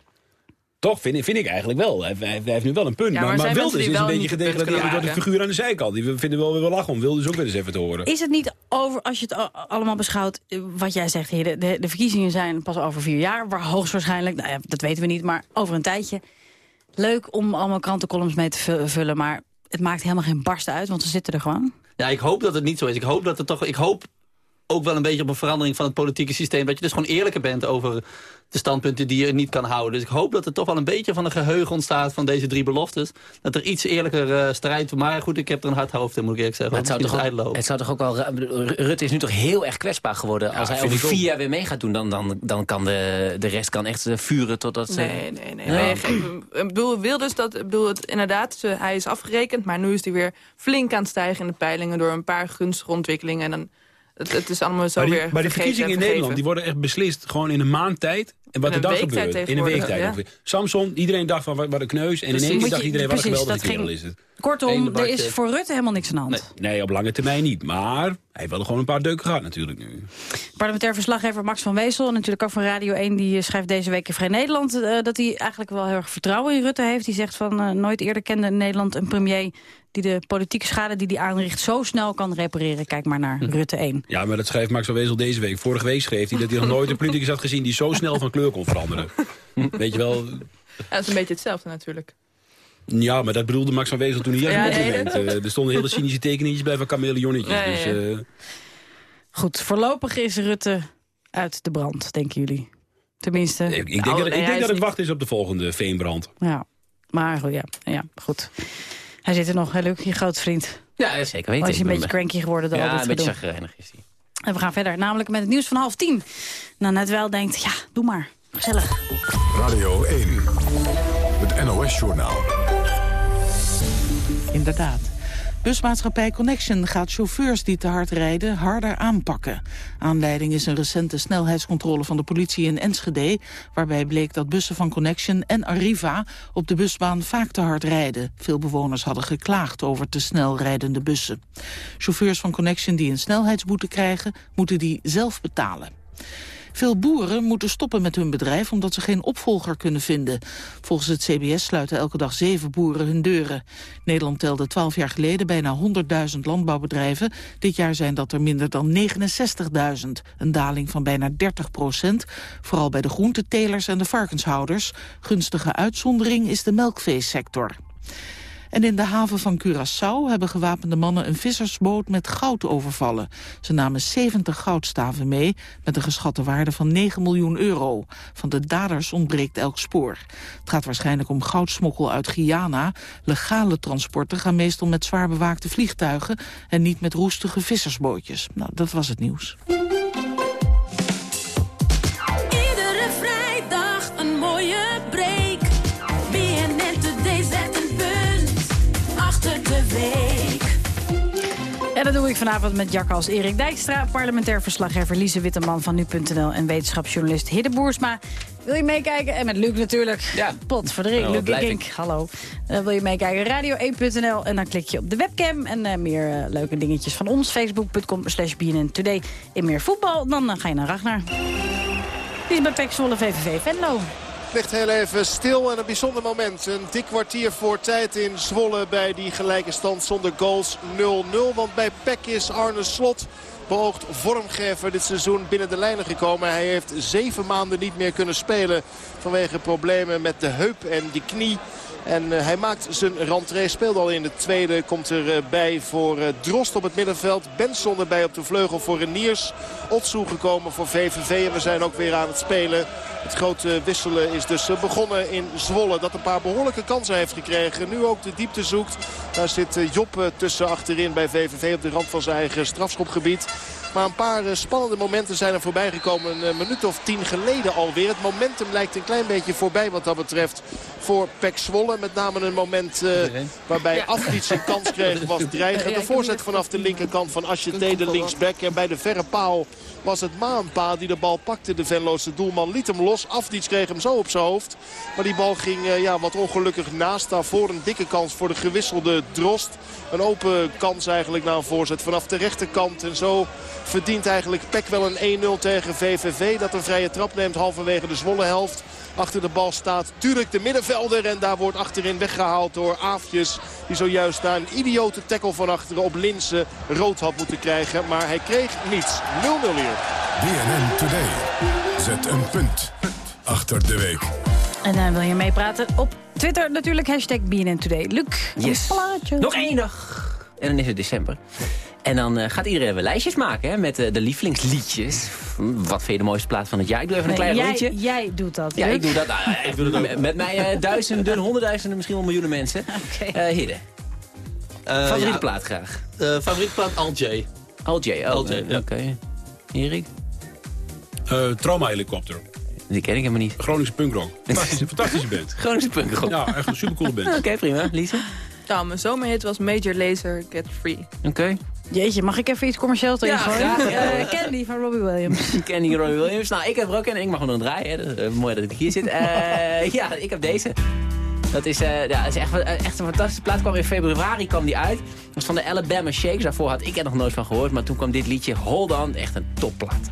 Toch, vind, ik- vind ik eigenlijk wel. Hij, hij- hij heeft nu wel een punt. Ja, maar maar maar zijn Wilders mensen is een beetje gedegradeerd door de figuur aan de zijkant. Die vinden wel weer wel lachen om Wilders ook weer eens even te horen. Is het niet over, als je het allemaal beschouwt, eh, wat jij zegt, heren, de, de verkiezingen zijn pas over vier jaar, waar hoogstwaarschijnlijk, nou ja, dat weten we niet, maar over een tijdje. Leuk om allemaal krantencolumns mee te vu- vullen, maar het maakt helemaal geen barsten uit, want ze zitten er gewoon. Ja, ik hoop dat het niet zo is. Ik hoop dat het toch. Ik hoop ook wel een beetje op een verandering van het politieke systeem. Dat je dus gewoon eerlijker bent over de standpunten die je niet kan houden. Dus ik hoop dat er toch wel een beetje van een geheugen ontstaat van deze drie beloftes. Dat er iets eerlijker eh, strijd... Maar goed, ik heb er een hard hoofd in, moet ik eerlijk zeggen. Maar het, zou toch ook, het zou toch ook wel... Rutte is nu toch heel erg kwetsbaar geworden. Als hij over vier jaar weer mee gaat doen, dan, dan, dan kan de, de rest kan echt eh, vuren totdat ze... Nee, nee, nee. Nee ik bedoel, Wilders, dat, ik bedoel, het, inderdaad, hij is afgerekend... maar nu is hij weer flink aan het stijgen in de peilingen... door een paar gunstige ontwikkelingen. En dan, het, het is allemaal zo Maar die, weer maar die vergeten verkiezingen in Nederland die worden echt beslist gewoon in een maand tijd. En wat er dan gebeurt. In een tegenwoordig, weektijd ja. Samson, iedereen dacht van wat, een kneus. En Precies. dacht iedereen wat een geweldige kerel ging- is het. Kortom, er is voor Rutte helemaal niks aan de hand. Nee, op lange termijn niet. Maar hij heeft wel gewoon een paar deuken gehad natuurlijk nu. Parlementair verslaggever Max van Wezel, en natuurlijk ook van Radio 1... die eh, schrijft deze week in Vrij Nederland... eh, dat hij eigenlijk wel heel erg vertrouwen in Rutte heeft. Die zegt van eh, nooit eerder kende Nederland een premier... die de politieke schade die hij aanricht zo snel kan repareren. Kijk maar naar Rutte 1. Ja, maar dat schrijft Max van Wezel deze week. Vorige week schreef hij dat hij nog nooit een politicus had gezien... die zo snel van kleur kon veranderen. Weet je wel... Ja, dat is een beetje hetzelfde natuurlijk. Ja, maar dat bedoelde Max van Wezel toen hij juist Ja, een nee, compliment. Eh, er stonden hele cynische tekeningetjes bij van chameleonnetjes. Ja, ja, Dus, eh, Goed, voorlopig is Rutte uit de brand, denken jullie. Tenminste, ik, ik denk, Nou, dat, ik denk het wachten is op de volgende veenbrand. ja. Maar goed, ja, ja, goed. Hij zit er nog, hè, Luc, je groot vriend. Ja, zeker weten. Was een beetje cranky geworden Ja, een beetje gedoe. chagrijnig is hij. En we gaan verder, namelijk met het nieuws van half tien. Nou, net wel denkt, ja, doe maar. Gezellig. Radio 1. Het NOS-journaal. Inderdaad. Busmaatschappij Connection gaat chauffeurs die te hard rijden harder aanpakken. Aanleiding is een recente snelheidscontrole van de politie in Enschede... waarbij bleek dat bussen van Connection en Arriva op de busbaan vaak te hard rijden. Veel bewoners hadden geklaagd over te snel rijdende bussen. Chauffeurs van Connection die een snelheidsboete krijgen, moeten die zelf betalen. Veel boeren moeten stoppen met hun bedrijf omdat ze geen opvolger kunnen vinden. Volgens het CBS sluiten elke dag zeven boeren hun deuren. Nederland telde twaalf jaar geleden bijna 100.000 landbouwbedrijven. Dit jaar zijn dat er minder dan 69.000. Een daling van bijna 30 procent. Vooral bij de groentetelers en de varkenshouders. Gunstige uitzondering is de melkveesector. En in de haven van Curaçao hebben gewapende mannen een vissersboot met goud overvallen. Ze namen 70 goudstaven mee met een geschatte waarde van 9 miljoen euro. Van de daders ontbreekt elk spoor. Het gaat waarschijnlijk om goudsmokkel uit Guyana. Legale transporten gaan meestal met zwaar bewaakte vliegtuigen en niet met roestige vissersbootjes. Nou, dat was het nieuws. En dat doe ik vanavond met Jakkals Erik Dijkstra... parlementair verslaggever Lise Witteman van Nu.nl... en wetenschapsjournalist Hidde Boersma. Wil je meekijken? En met Luc natuurlijk. Ja. Pot voor de ring. Nou, Luc hallo. Eh, wil je meekijken? Radio1.nl en dan klik je op de webcam. En eh, meer eh, leuke dingetjes van ons. Facebook.com slash BNN Today. In meer voetbal, dan ga je naar Ragnar. Die is bij Pek Zwolle VVV Venlo. Ligt heel even stil en een bijzonder moment. Een dik kwartier voor tijd in Zwolle bij die gelijke stand zonder goals 0-0. Want bij PEC is Arne Slot beoogd vormgever dit seizoen binnen de lijnen gekomen. Hij heeft zeven maanden niet meer kunnen spelen vanwege problemen met de heup en die knie. En eh, hij maakt zijn rentree, speelt al in de tweede, komt erbij voor eh, Drost op het middenveld. Benson erbij op de vleugel voor Reniers. Otsu gekomen voor VVV en we zijn ook weer aan het spelen. Het grote wisselen is dus eh, begonnen in Zwolle. Dat een paar behoorlijke kansen heeft gekregen. Nu ook de diepte zoekt. Daar zit Job tussen achterin bij VVV op de rand van zijn eigen strafschopgebied. Maar een paar eh, spannende momenten zijn er voorbij gekomen. Een eh, minuut of tien geleden alweer. Het momentum lijkt een klein beetje voorbij wat dat betreft voor Pek Zwolle. Met name een moment eh, waarbij Afdiets een kans kreeg was dreigend. De voorzet vanaf de linkerkant van Asjeté, de linksback. En bij de verre paal was het Maanpa die de bal pakte. De Venloze doelman liet hem los. Afdiets kreeg hem zo op zijn hoofd. Maar die bal ging eh, ja, wat ongelukkig naast. Daarvoor een dikke kans voor de gewisselde Drost. Een open kans eigenlijk na een voorzet vanaf de rechterkant. En zo verdient eigenlijk Peck wel een 1-0 tegen VVV. Dat een vrije trap neemt halverwege de Zwolle helft. Achter de bal staat Turk de middenvelder. En daar wordt achterin weggehaald door Aafjes. Die zojuist na een idiote tackle van achteren op Linsen rood had moeten krijgen. Maar hij kreeg niets. 0-0 hier. BNN Today. Zet een punt achter de week. En dan wil je meepraten op Twitter natuurlijk. Hashtag BNN Today. Luc, een Yes. plaatje. Nog één dag. En dan is het december. En dan eh, gaat iedereen weer lijstjes maken hè, met eh, de lievelingsliedjes. Wat vind je de mooiste plaat van het jaar? Ik doe even een Nee, klein rondje. jij doet dat. Ja, Luc. ik doe dat. Nou, ik doe dat met, met mij eh, duizenden, honderdduizenden, misschien wel miljoenen mensen. Eh Hidde, favoriete ja. plaat graag? Eh, favoriete plaat Al J. Al J, oh, Al J, eh, ja. oké. Erik? Eh Trauma-helikopter. Die ken ik helemaal niet. Groningse punkrock. Fantastische, fantastische band. Groningse punkrock. Ja, echt een supercoole band. Oké, prima. Lisa? Nou, mijn zomerhit was Major Lazer Get Free. Oké. Jeetje, mag ik even iets commercieels erin Ja, gooien? ja. Eh, Candy van Robbie Williams. Kenny Roy Williams. Nou, ik heb er ook een. Ik mag gewoon draaien. Hè. Dat is, eh, mooi dat ik hier zit. Eh, ja, ik heb deze. Dat is, eh, ja, is echt, eh, echt een fantastische plaat. kwam in februari kwam die uit. Dat was van de Alabama Shakes. Daarvoor had ik er nog nooit van gehoord. Maar toen kwam dit liedje Hold On. Echt een topplaat.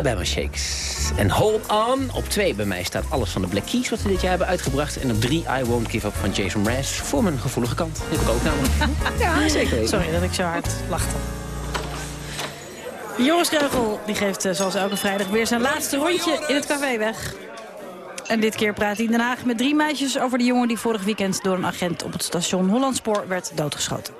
Alabama Shakes. En Hold On. Op 2 bij mij staat alles van de Black Keys wat ze dit jaar hebben uitgebracht. En op 3 I Won't Give Up van Jason Mraz. Voor mijn gevoelige kant. Die heb ik ook namelijk. ja, zeker. Sorry dat ik zo hard lachte. Joris Kreugel die geeft eh, zoals elke vrijdag weer zijn laatste rondje in het café weg. En dit keer praat hij in Den Haag met drie meisjes over de jongen die vorig weekend door een agent op het station Hollandspoor werd doodgeschoten.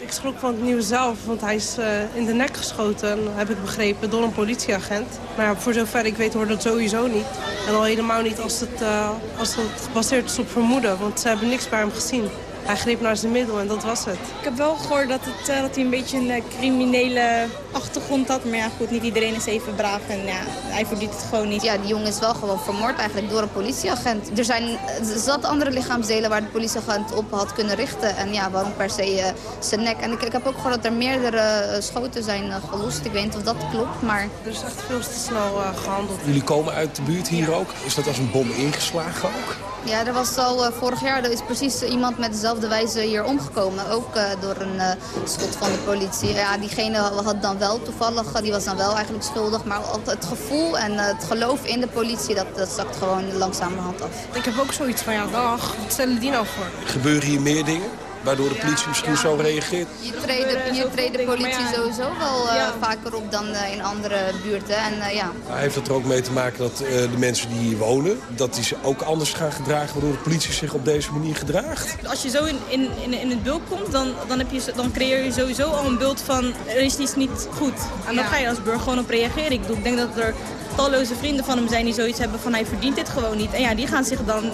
Ik schrok van het nieuws zelf, want hij is eh, in de nek geschoten, heb ik begrepen, door een politieagent. Maar voor zover ik weet hoort dat sowieso niet. En al helemaal niet als het, eh, als het gebaseerd is op vermoeden, want ze hebben niks bij hem gezien. Hij greep naar zijn middel en dat was het. Ik heb wel gehoord dat, het, eh, dat hij een beetje een eh, criminele achtergrond had. Maar ja, goed, niet iedereen is even braaf en ja, hij verdient het gewoon niet. Ja, die jongen is wel gewoon vermoord eigenlijk door een politieagent. Er zijn zat andere lichaamsdelen waar de politieagent op had kunnen richten. En ja, waarom per se eh, zijn nek. En ik, ik heb ook gehoord dat er meerdere schoten zijn gelost. Ik weet niet of dat klopt, maar... Er is echt veel te snel eh, gehandeld. Jullie komen uit de buurt hier ook. Is dat als een bom ingeslagen ook? Ja, er was al vorig jaar er is precies iemand met dezelfde wijze hier omgekomen. Ook eh, door een eh, schot van de politie. Ja, diegene had dan wel toevallig, die was dan wel eigenlijk schuldig. Maar altijd het gevoel en eh, het geloof in de politie, dat, dat zakt gewoon langzamerhand af. Ik heb ook zoiets van, ja, dag, wat stellen die nou voor? Gebeuren hier meer dingen? Waardoor de politie misschien zo reageert? Hier treedt hier treedt de politie sowieso wel eh, vaker op dan eh, in andere buurten. En eh, ja, Maar Heeft dat er ook mee te maken dat eh, de mensen die hier wonen... dat die zich ook anders gaan gedragen... waardoor de politie zich op deze manier gedraagt? Als je zo in, in, in, in het beeld komt, dan, dan, heb je, dan creëer je sowieso al een beeld van er is iets niet goed. En dan Ja. ga je als burger gewoon op reageren. Ik, bedoel, ik denk dat er talloze vrienden van hem zijn die zoiets hebben van hij verdient dit gewoon niet. En ja, die gaan zich dan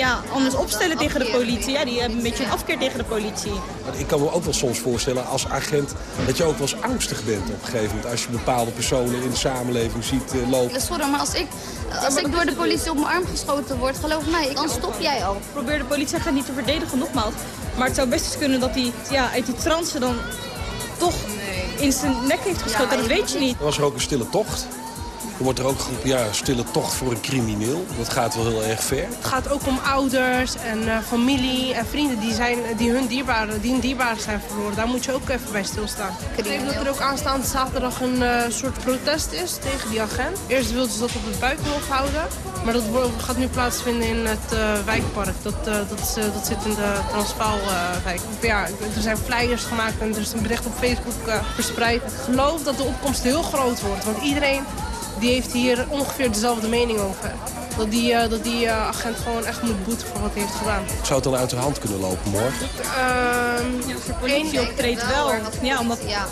ja, anders opstellen tegen de politie. Ja, die hebben een beetje een afkeer tegen de politie. Ik kan me ook wel soms voorstellen als agent... dat je ook wel eens angstig bent op een gegeven moment... als je bepaalde personen in de samenleving ziet eh, lopen. sorry, maar als ik, als ik door de politie op mijn arm geschoten word, geloof mij, dan stop jij al. Probeer de politieagent niet te verdedigen, nogmaals. Maar het zou best eens kunnen dat hij ja, uit die trance dan toch in zijn nek heeft geschoten. dat weet je niet. Was er ook een stille tocht. Er wordt er ook geroepen, ja, een stille tocht voor een crimineel. Dat gaat wel heel erg ver. Het gaat ook om ouders en eh, familie en vrienden die, zijn, die, hun dierbaren, die hun dierbaren zijn verloren. Daar moet je ook even bij stilstaan. Ik denk dat er ook aanstaande zaterdag een eh, soort protest is tegen die agent. Eerst wilden ze dat op het buitenhof houden. Maar dat gaat nu plaatsvinden in het eh, wijkpark. Dat, dat, is, dat zit in de Transvaalwijk. ja, er zijn flyers gemaakt en er is een bericht op Facebook verspreid. Ik geloof dat de opkomst heel groot wordt. Want iedereen die heeft hier ongeveer dezelfde mening over. Dat die, eh, dat die eh, agent gewoon echt moet boeten voor wat hij heeft gedaan. Zou het dan uit de hand kunnen lopen morgen? Ehm de politie optreedt wel. Ja, omdat, ja.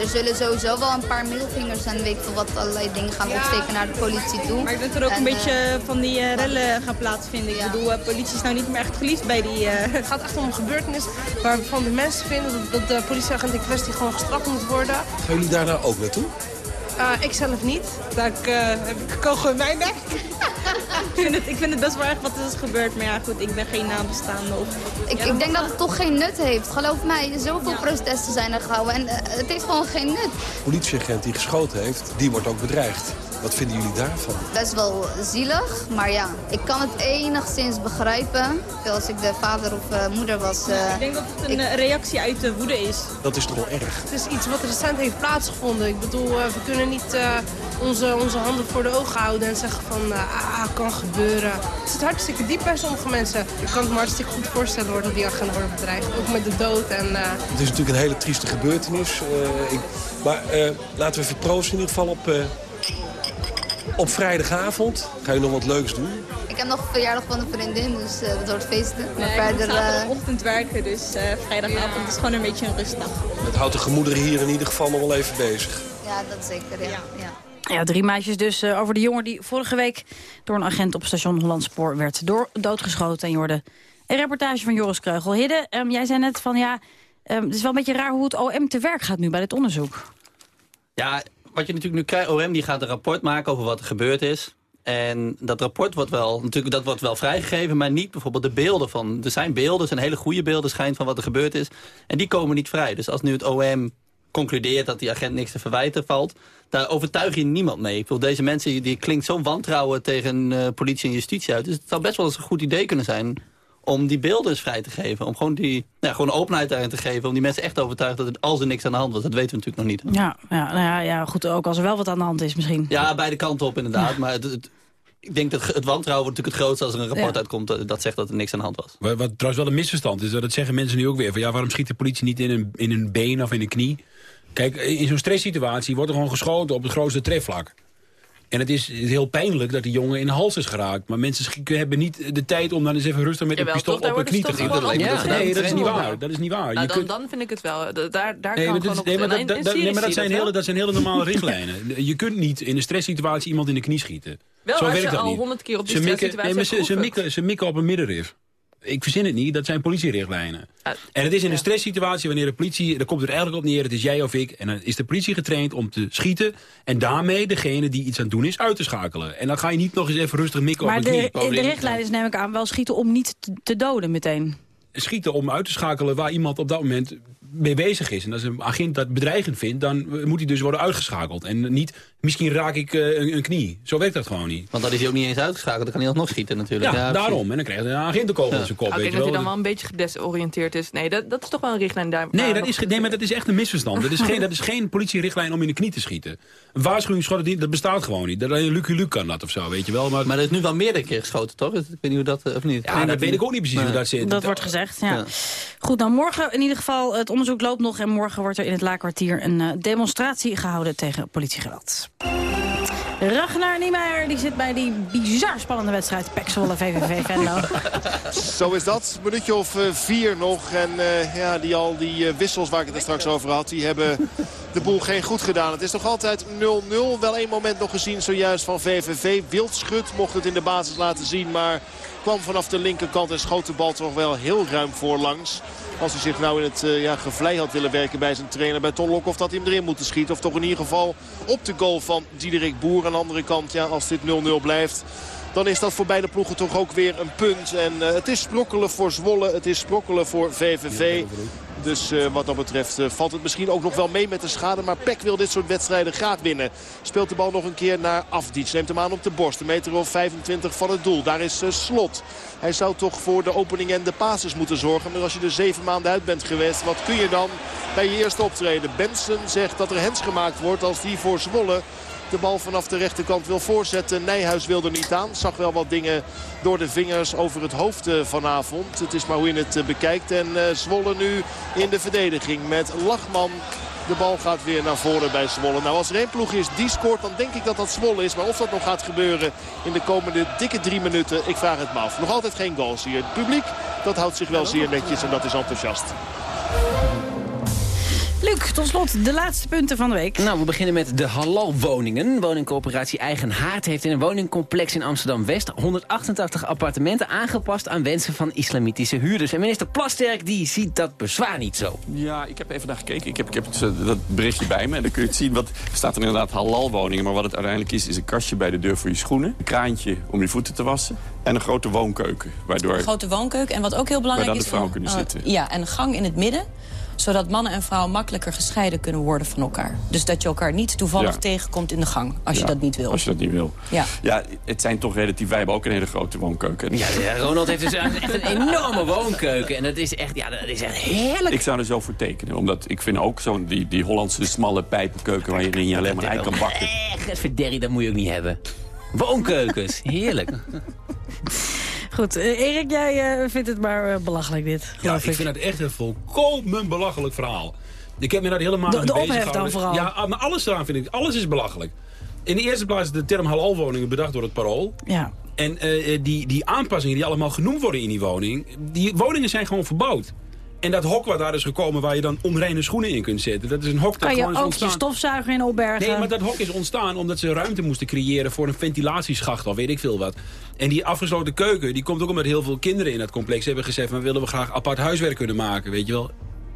Er zullen sowieso wel een paar middelvingers en weet ik veel wat allerlei dingen gaan opsteken naar de politie toe. Maar ik denk dat er ook En, een eh, beetje van die eh, rellen gaan plaatsvinden. Ik bedoel, eh, politie is nou niet meer echt geliefd bij die... eh, Het gaat echt om een gebeurtenis waarvan de mensen vinden dat, dat de politieagent in kwestie gewoon gestraft moet worden. Gaan jullie daar nou ook naartoe? Eh, ik zelf niet. Daar ik, eh, heb ik kogel in mijn nek. ik, vind het, ik vind het best wel erg wat er is gebeurd. Maar ja, goed, ik ben geen nabestaande. Of, Ik, Ja, ik denk dat het toch geen nut heeft. Geloof mij, zoveel protesten zijn er gehouden en eh, het heeft gewoon geen nut. De politieagent die geschoten heeft, die wordt ook bedreigd. Wat vinden jullie daarvan? Best wel zielig, maar ja, ik kan het enigszins begrijpen. Als ik de vader of eh, moeder was. eh, ik denk dat het een eh, reactie uit de woede is. Dat is toch wel erg? Het is iets wat recent heeft plaatsgevonden. Ik bedoel, eh, we kunnen niet eh, onze, onze handen voor de ogen houden en zeggen van, eh, ah, kan gebeuren. Het zit hartstikke diep bij sommige mensen. Ik kan het me hartstikke goed voorstellen hoor, dat die agent wordt bedreigd. Ook met de dood en... eh, Het is natuurlijk een hele trieste gebeurtenis. eh, ik, maar eh, laten we even proosten in ieder geval op, eh, op vrijdagavond. Ga je nog wat leuks doen? ik heb nog een verjaardag van een vriendin, dus eh, dat wordt feesten. Maar Nee, ik moet verder... eh, zaterdagochtend werken, dus eh, vrijdagavond is gewoon een beetje een rustdag. Het houdt de gemoederen hier in ieder geval nog wel even bezig. ja, dat zeker, ja. ja. Ja, drie meisjes dus eh, over de jongen die vorige week door een agent op station Hollandspoor werd door, doodgeschoten. En je hoorde een reportage van Joris Kreugel. Hidde, ehm, jij zei net van ja, ehm, het is wel een beetje raar hoe het OM te werk gaat nu bij dit onderzoek. Ja, wat je natuurlijk nu krijgt, OM die gaat een rapport maken over wat er gebeurd is. En dat rapport wordt wel, natuurlijk, dat wordt wel vrijgegeven, maar niet bijvoorbeeld de beelden van. Er zijn beelden, zijn hele goede beelden schijnt van wat er gebeurd is. En die komen niet vrij. Dus als nu het OM concludeert dat die agent niks te verwijten valt... daar overtuig je niemand mee. Ik bedoel, deze mensen, die, klinkt zo'n wantrouwen tegen eh, politie en justitie uit. Dus het zou best wel eens een goed idee kunnen zijn om die beelden eens vrij te geven. Om gewoon, die, nou, gewoon openheid daarin te geven. Om die mensen echt te overtuigen dat het als er niks aan de hand was. Dat weten we natuurlijk nog niet. Ja, ja, nou ja, ja, goed, ook als er wel wat aan de hand is misschien. Ja, beide kanten op inderdaad. Maar het, het- ik denk dat het wantrouwen wordt natuurlijk het grootste als er een rapport Ja. uitkomt dat, dat zegt dat er niks aan de hand was. Wat, wat trouwens wel een misverstand is, dat zeggen mensen nu ook weer. Van, ja, waarom schiet de politie niet in een, in een been of in een knie? Kijk, in zo'n stresssituatie wordt er gewoon geschoten op het grootste trefvlak. En het is heel pijnlijk dat die jongen in de hals is geraakt. Maar mensen hebben niet de tijd om dan eens even rustig met Jawel, een pistool op worden knie te opgetraind? Nee, dat is niet waar. Dat is niet waar. Nou, dan, kunt- dan vind ik het wel. Da- Daar, daar Nee, kan maar gewoon dat, op nee, maar, dat, nee, maar dat, zijn hele, dat zijn hele normale richtlijnen. Je kunt niet in een stresssituatie iemand in de knie schieten. Wel, Zo als je al honderd keer op die stresssituatie ze, mikken, ze mikken op een middenrif. Ik verzin het niet, dat zijn politierichtlijnen. En het is in een stresssituatie wanneer de politie, daar komt het eigenlijk op neer, het is jij of ik. En dan is de politie getraind om te schieten. En daarmee degene die iets aan het doen is uit te schakelen. En dan ga je niet nog eens even rustig mikken Maar op een de, knie. de richtlijn is neem ik aan wel schieten om niet te, te doden meteen. Schieten om uit te schakelen waar iemand op dat moment mee bezig is. En als een agent dat bedreigend vindt, dan moet hij dus worden uitgeschakeld. En niet, misschien raak ik eh, een, een knie. Zo werkt dat gewoon niet. Want dan is hij ook niet eens uitgeschakeld, dan kan hij alsnog schieten natuurlijk. Ja, daarom. En dan krijg je een agentenkogel in zijn kop. Ik weet denk dat hij wel. dan wel een beetje gedesoriënteerd is. Nee, dat, dat is toch wel een richtlijn daar. Nee, dat is, nee, maar dat is echt een misverstand. Dat is geen, dat is geen politierichtlijn om in de knie te schieten. Een waarschuwingsschot, die- dat bestaat gewoon niet. Dat alleen Lucky Luke kan dat of zo, weet je wel. Maar, Maar er is nu wel meerdere keer geschoten, toch? Ik weet niet hoe dat, eh, of niet? ja, dat weet ik ook niet precies hoe dat zit. Dat wordt gezegd, ja. Ja. Goed, dan morgen in ieder geval, het onderzoek loopt nog... en morgen wordt er in het Laakkwartier een eh, demonstratie gehouden tegen politiegeweld. Ragnar Niemeyer die zit bij die bizar spannende wedstrijd... Pek VVV Venlo. Zo is dat. Minuutje of eh, vier nog. En eh, ja, die, al die eh, wissels waar ik het er straks over had... die hebben de boel geen goed gedaan. Het is nog altijd 0-0. Wel één moment nog gezien zojuist van VVV. Wildschut mocht het in de basis laten zien. Maar kwam vanaf de linkerkant en schoot de bal toch wel heel ruim voorlangs. Als hij zich nou in het eh, ja, gevlei had willen werken bij zijn trainer bij Ton Lokhoff... dat hij hem erin moeten schieten. Of toch in ieder geval op de goal van Diederik Boer. Aan de andere kant, ja, als dit 0-0 blijft... Dan is dat voor beide ploegen toch ook weer een punt. En eh, het is sprokkelen voor Zwolle. Het is sprokkelen voor VVV. Dus eh, wat dat betreft eh, valt het misschien ook nog wel mee met de schade. Maar Peck wil dit soort wedstrijden graag winnen. Speelt de bal nog een keer naar Afdic. Neemt hem aan op de borst. Een meter of 25 van het doel. Daar is Slot. Hij zou toch voor de opening en de passes moeten zorgen. Maar als je er zeven maanden uit bent geweest, wat kun je dan bij je eerste optreden? Benson zegt dat er hens gemaakt wordt als die voor Zwolle de bal vanaf de rechterkant wil voorzetten. Nijhuis wil er niet aan. Zag wel wat dingen door de vingers over het hoofd eh, vanavond. Het is maar hoe je het eh, bekijkt. En eh, Zwolle nu in de verdediging met Lachman. De bal gaat weer naar voren bij Zwolle. Nou, als er één ploeg is die scoort, dan denk ik dat dat Zwolle is. Maar of dat nog gaat gebeuren in de komende dikke drie minuten, ik vraag het me af. Nog altijd geen goals hier. Het publiek, dat houdt zich wel zeer netjes en dat is enthousiast. Luc, tot slot de laatste punten van de week. Nou, we beginnen met de halalwoningen. Woningcoöperatie Eigen Haard heeft in een woningcomplex in Amsterdam-West... 188 appartementen aangepast aan wensen van islamitische huurders. En minister Plasterk die ziet dat bezwaar niet zo. Ja, ik heb even naar gekeken. Ik heb, ik heb het, eh, dat berichtje bij me. En dan kun je het zien. Wat, er staat er inderdaad halalwoningen. Maar wat het uiteindelijk is, is een kastje bij de deur voor je schoenen. Een kraantje om je voeten te wassen. En een grote woonkeuken. Waardoor Een grote woonkeuken. En wat ook heel belangrijk Waar dan is... de vrouwen een- kunnen eh, zitten. ja, en een gang in het midden zodat mannen en vrouwen makkelijker gescheiden kunnen worden van elkaar. Dus dat je elkaar niet toevallig Ja. tegenkomt in de gang, als je dat niet wil. Als je dat niet wil. Ja. Ja, het zijn toch relatief... Wij hebben ook een hele grote woonkeuken. Ja, Ronald heeft dus een- echt een enorme woonkeuken. En dat is echt, ja, dat is echt heerlijk. Ik zou er zo voor tekenen. Omdat ik vind ook zo'n die, die Hollandse smalle pijpenkeuken... waarin je alleen maar ei kan bakken. Echt, verderrie, dat moet je ook niet hebben. Woonkeukens, heerlijk. Goed, eh, Erik, jij eh, vindt het maar eh, belachelijk dit, Ja, ik vind het echt een volkomen belachelijk verhaal. Ik heb me daar helemaal De- de bezig ophef dan vooral. Ja, maar alles eraan vind ik, alles is belachelijk. In de eerste plaats is de term halalwoningen bedacht door het parool. Ja. En die, die aanpassingen die allemaal genoemd worden in die woning... die woningen zijn gewoon verbouwd. En dat hok wat daar is gekomen waar je dan onreine schoenen in kunt zetten... dat is een hok dat Kan je gewoon is ook ontstaan. je stofzuiger in opbergen? Nee, maar dat hok is ontstaan omdat ze ruimte moesten creëren voor een ventilatieschacht of weet ik veel wat. En die afgesloten keuken, die komt ook omdat heel veel kinderen in dat complex hebben gezegd... van willen we graag apart huiswerk kunnen maken, weet je wel.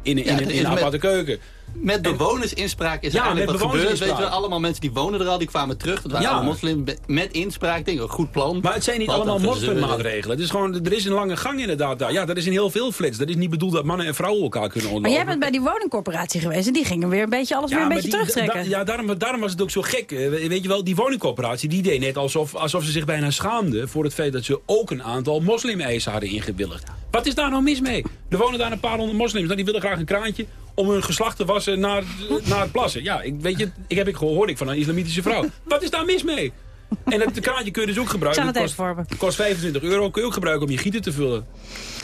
In, in, Ja, in, in een met- aparte keuken. Met bewonersinspraak is Ja, eigenlijk met wat gebeurd. Weet je, wel, allemaal mensen die wonen er al, die kwamen terug. Dat waren Ja. allemaal moslim met inspraak. Ik denk, een goed plan. Maar het zijn niet Wat allemaal moslimmaatregelen. Het is gewoon, er is een lange gang inderdaad daar. Ja, dat is in heel veel flits. Dat is niet bedoeld dat mannen en vrouwen elkaar kunnen Maar ontlopen. jij bent bij die woningcorporatie geweest en die gingen weer een beetje alles weer een maar beetje die- terugtrekken. da- ja, daarom, daarom was het ook zo gek. Eh, Weet je wel, die woningcorporatie die deed net alsof, alsof ze zich bijna schaamde... voor het feit dat ze ook een aantal moslim-eisen hadden ingewilligd. Wat is daar nou mis mee? Er wonen daar een paar honderd moslims. Nou, die willen graag een kraantje om hun geslacht te wassen naar, naar het plassen. Ja, ik, weet je, ik heb ik gehoord ik van een islamitische vrouw. Wat is daar mis mee? En dat kraantje kun je dus ook gebruiken. Ik zal het kost, kost 25 euro, kun je ook gebruiken om je gieten te vullen.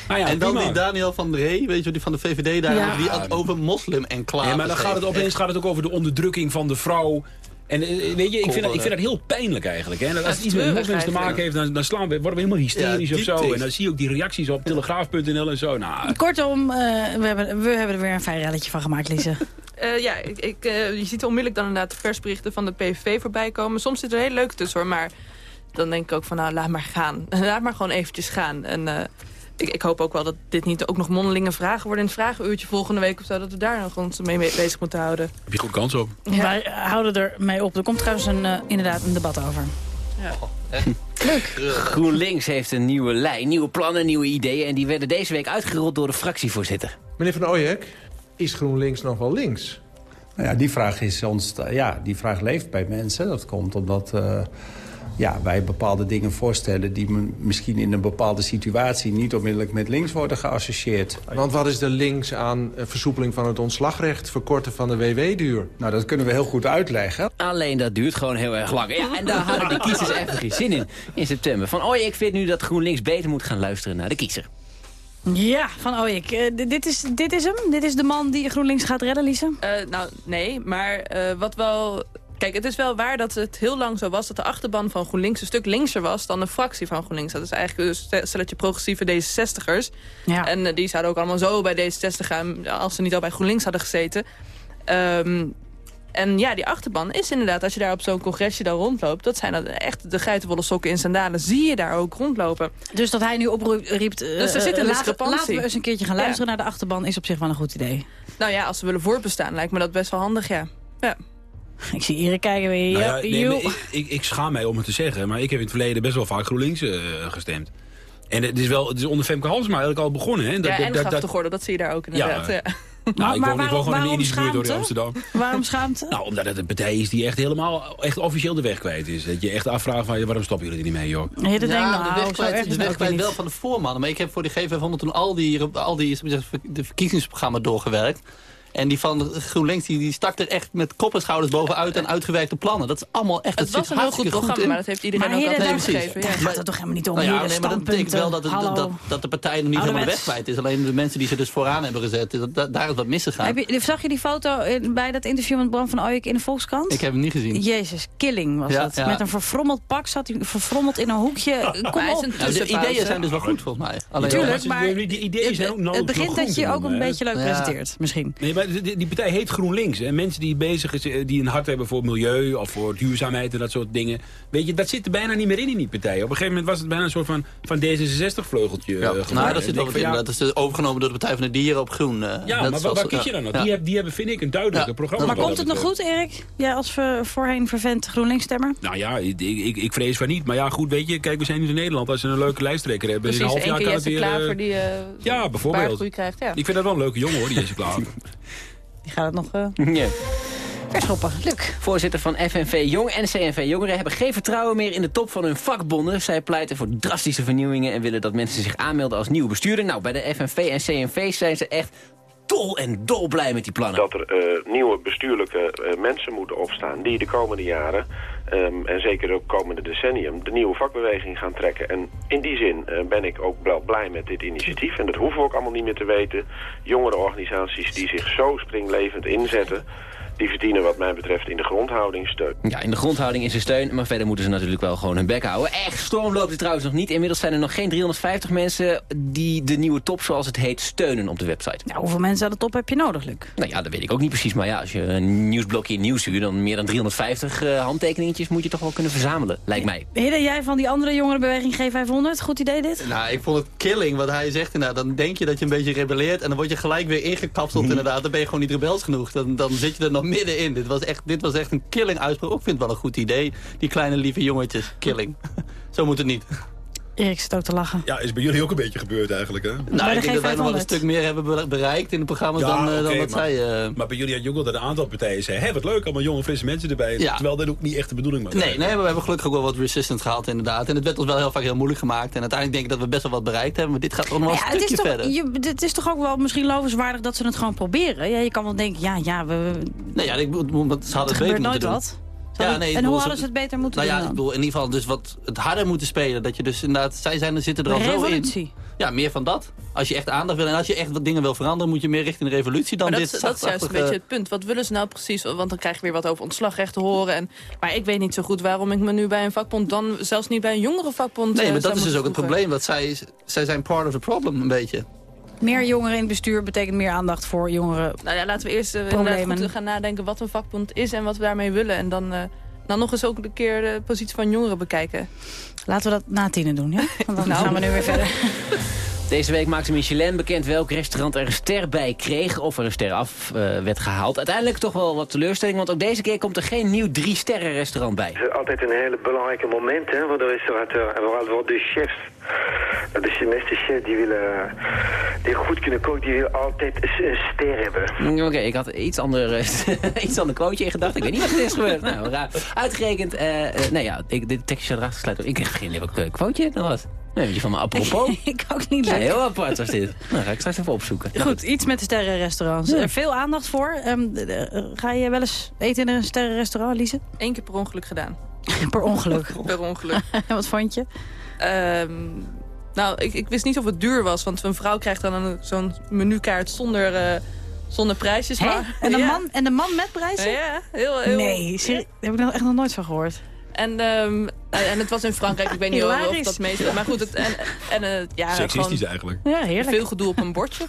Nou ja, en dan die Daniel van der Ree, weet je die van de VVD daar, Ja. die had over moslim-enclaves. Ja, maar dan gaat het opeens gaat het ook over de onderdrukking van de vrouw. En eh, weet je, ik vind, dat, ik vind dat heel pijnlijk eigenlijk. Hè. En als het iets met moslims te maken heeft, dan, dan slaan we, worden we helemaal hysterisch Ja, of zo. En dan zie je ook die reacties op telegraaf.nl en zo. Nou, Kortom, eh, we, hebben, we hebben er weer een fijn relletje van gemaakt, Lise. Eh, ja, ik, ik, eh, je ziet onmiddellijk dan inderdaad de persberichten van de PVV voorbij komen. Soms zit er heel leuk tussen hoor, maar dan denk ik ook van nou, laat maar gaan. laat maar gewoon eventjes gaan. En eh, ik, ik hoop ook wel dat dit niet ook nog mondelinge vragen worden in het vragenuurtje volgende week of zo. Dat we daar nog ons mee mee bezig moeten houden. heb je goed kans op. Wij houden er mee op. Er komt trouwens een, eh, inderdaad een debat over. GroenLinks heeft een nieuwe lijn, nieuwe plannen, nieuwe ideeën... en die werden deze week uitgerold door de fractievoorzitter. Meneer Van Ooyek, is GroenLinks nog wel links? Nou ja, die vraag, is ons, ja, die vraag leeft bij mensen. Dat komt omdat eh, ja, wij bepaalde dingen voorstellen... die misschien in een bepaalde situatie niet onmiddellijk met links worden geassocieerd. Want wat is er links aan eh, versoepeling van het ontslagrecht... verkorten van de WW-duur? Nou, dat kunnen we heel goed uitleggen. Alleen dat duurt gewoon heel erg lang. Ja, en daar hadden de kiezers even geen zin in, in september. Van, oh, ik vind nu dat GroenLinks beter moet gaan luisteren naar de kiezer. Ja, van oh ik. eh, dit, is, dit is hem? Dit is de man die GroenLinks gaat redden, Lise? Eh, nou, nee, maar eh, wat wel... Kijk, het is wel waar dat het heel lang zo was... dat de achterban van GroenLinks een stuk linkser was... dan de fractie van GroenLinks. Dat is eigenlijk dus een stelletje progressieve D66'ers. Ja. En eh, die zouden ook allemaal zo bij D66 gaan... als ze niet al bij GroenLinks hadden gezeten. Ehm, en ja, die achterban is inderdaad... als je daar op zo'n congresje dan rondloopt... dat zijn dan echt de geitenwolle sokken in sandalen... zie je daar ook rondlopen. Dus dat hij nu oproept... eh, Dus er zit een laat- discrepantie. Laten we eens een keertje gaan Ja. luisteren naar de achterban... is op zich wel een goed idee. Nou ja, als ze willen voortbestaan lijkt me dat best wel handig, ja. ja. Ik zie Erik kijken weer. Nou ja, nee, ik, ik, ik schaam mij om het te zeggen, maar ik heb in het verleden best wel vaak GroenLinks eh, gestemd. En het is, wel, het is onder Femke Halsema eigenlijk al begonnen. Hè? ja, en grachtengordel, dat zie je daar ook inderdaad. Ja, Ja, Nou, ik Maar woon, ik woon waarom- gewoon in de waarom Indische buurt door in? Amsterdam. Waarom schaamte? Nou, omdat het een partij is die echt helemaal, echt officieel de weg kwijt is. Dat je echt afvraagt van, waarom stoppen jullie er niet mee, joh? Je denkt, ja, nou, de weg kwijt, de weg kwijt wel van de voormannen. Maar ik heb voor de G500 toen al die, al die de verkiezingsprogramma doorgewerkt. En die van GroenLinks die, die stak er echt met kop en schouders bovenuit en uitgewerkte plannen. Dat is allemaal echt... Het zit was een heel goed programma, in. maar dat heeft iedereen Maar ook hele altijd aangegeven. Daar gaat het toch helemaal niet om. Nou ja, Hele nee, maar dat betekent wel dat, het- dat, dat de partij nog niet helemaal de weg kwijt is. Alleen de mensen die ze dus vooraan hebben gezet, dat, dat- daar is wat misgegaan. Heb je, zag je die foto in- bij dat interview met Bram van Ooyek in de Volkskrant? Ik heb hem niet gezien. Jezus, killing was Ja, dat. ja. Met een verfrommeld pak zat hij verfrommeld in een hoekje. Kom op. Nou, de ideeën zijn dus wel goed volgens mij. Alleen, Tuurlijk, maar die ideeën zijn ook het, het begint dat je ook een beetje leuk presenteert, misschien. Maar die, die partij heet GroenLinks. En mensen die bezig is, eh, die een hart hebben voor milieu of voor duurzaamheid en dat soort dingen. Weet je, dat zit er bijna niet meer in in die partij. Op een gegeven moment was het bijna een soort van, van D66-vleugeltje. Ja, geworden. nou, dat zit wel wat in. ja, Dat is dus overgenomen door de Partij van de Dieren op Groen. eh, Ja, net maar zoals- waar, waar kies je dan nog? ja. Die, hebben, die hebben, vind ik, een duidelijke programma. Maar wat komt het nog goed, Erik? Jij als ver- voorheen vervent GroenLinks-stemmer? Nou ja, ik, ik, ik vrees van niet. Maar ja, goed, weet je, kijk, we zijn nu in Nederland. Als ze een leuke lijsttrekker hebben, in een Precies, half jaar keer kan het Jesse weer... Klaver eh, die eh ja, bijvoorbeeld. krijgt. Ja. Ik vind dat wel een leuke jongen hoor, die Jesse Klaver. Die gaat het nog eh Ja. verschoppen. Luc. Voorzitter van FNV Jong en CNV Jongeren hebben geen vertrouwen meer in de top van hun vakbonden. Zij pleiten voor drastische vernieuwingen en willen dat mensen zich aanmelden als nieuwe bestuurder. Nou, bij de FNV en CNV zijn ze echt dol en dol blij met die plannen. Dat er eh, nieuwe bestuurlijke eh, mensen moeten opstaan die de komende jaren, ehm, en zeker ook komende decennium, de nieuwe vakbeweging gaan trekken. En in die zin eh, ben ik ook wel blij met dit initiatief. En dat hoeven we ook allemaal niet meer te weten. Jongere organisaties die zich zo springlevend inzetten, die verdienen wat mij betreft in de grondhouding steun. Ja, in de grondhouding is er steun, maar verder moeten ze natuurlijk wel gewoon hun bek houden. Echt storm loopt het trouwens nog niet. Inmiddels zijn er nog geen 350 mensen die de nieuwe top, zoals het heet, steunen op de website. Nou, hoeveel mensen aan de top heb je nodig, Luc? Nou ja, dat weet ik ook niet precies. Maar ja, als je een nieuwsblokje in nieuws huurt, dan meer dan 350 eh handtekeningen dingetjes moet je toch wel kunnen verzamelen, lijkt mij. Hidde, jij van die andere jongerenbeweging G500? Goed idee dit? Nou, ik vond het killing wat hij zegt inderdaad. Dan denk je dat je een beetje rebelleert en dan word je gelijk weer ingekapseld inderdaad. Dan ben je gewoon niet rebels genoeg. Dan, dan zit je er nog middenin. Dit was echt, dit was echt een killing uitspraak. Ik vind het wel een goed idee. Die kleine lieve jongetjes. Killing. Zo moet het niet. Erik zit ook te lachen. Ja, is bij jullie ook een beetje gebeurd eigenlijk, hè? Nou, ik denk dat wij nog wel een stuk meer hebben be- bereikt in de programma's dan, eh, dan maar, zij... eh, maar bij jullie had je ook wel dat een aantal partijen zeiden... hé, wat leuk, allemaal jonge, frisse mensen erbij. Ja. Terwijl dat ook niet echt de bedoeling was. Nee, nee, maar we hebben gelukkig ook wel wat resistance gehaald inderdaad. En het werd ons wel heel vaak heel moeilijk gemaakt. En uiteindelijk denk ik dat we best wel wat bereikt hebben. Maar dit gaat toch nog wel Ja, een het, is stukje toch, verder. je, het is toch ook wel misschien lovenswaardig dat ze het gewoon proberen. Ja, je kan wel denken, ja, ja, we, Nee, ja, ik ze hadden het beter gebeurt nooit moeten doen. wat. Ja, hadden- nee, ik en bedoel, hoe ze- hadden ze het beter moeten nou ja, doen ik dan? bedoel, in ieder geval dus wat het harder moeten spelen. Dat je dus inderdaad, zij zijn, er zitten er al zo in. revolutie. Ja, meer van dat. Als je echt aandacht wil en als je echt wat dingen wil veranderen, moet je meer richting de revolutie dan Maar dit dat, dat is juist een beetje het punt. Wat willen ze nou precies? Want dan krijg je weer wat over ontslagrecht te horen. En, maar ik weet niet zo goed waarom ik me nu bij een vakbond... dan zelfs niet bij een jongere vakbond Nee, eh, maar dat is dus ook het probleem. Dat zij, zij zijn part of the problem, een beetje. Meer jongeren in het bestuur betekent meer aandacht voor jongeren. Nou ja, laten we eerst eh, Problemen. goed gaan nadenken wat een vakbond is... en wat we daarmee willen. En dan, eh, dan nog eens ook een keer de positie van jongeren bekijken. Laten we dat na tienen doen, ja? Want dan Nou. gaan we nu weer verder. Deze week maakte Michelin bekend welk restaurant er een ster bij kreeg... of er een ster af eh, werd gehaald. Uiteindelijk toch wel wat teleurstelling... want ook deze keer komt er geen nieuw drie-sterren restaurant bij. Het is altijd een hele belangrijke moment hè, voor de restaurateur. En vooral voor de chefs. De meeste chefs die willen die goed kunnen koken, die willen altijd een ster hebben. Mm, Oké, ik had iets ander, eh, iets ander quoteje in gedachten. Ik weet niet wat er is gebeurd. Nou, raar. Uitgerekend, eh eh, nou ja, ik, dit tekstje had erachter gesluit. Ik heb geen idee eh, quoteje dat was. Nee, weet je van me apropos? ik ook niet Ja, leuk. heel apart was dit. Nou, ga ik straks even opzoeken. Nou, Goed, iets met de sterrenrestaurants. Ja. Er veel aandacht voor. Ehm, eh, ga je wel eens eten in een sterrenrestaurant, Lise? Eén keer per ongeluk gedaan. Per ongeluk. per ongeluk. En wat vond je? Ehm, nou, ik, ik wist niet of het duur was. Want een vrouw krijgt dan een- zo'n menukaart zonder, eh, zonder prijsjes. Hè? Maar, En, de Ja. man, en de man met prijzen? Ja, heel, heel... Nee, daar heb ik nog echt nog nooit van gehoord. En, ehm, en het was in Frankrijk, ik weet niet of, dat meestal. Maar goed, het, en, en, eh, ja, Seksistisch gewoon eigenlijk. Ja, heerlijk. veel gedoe op een bordje.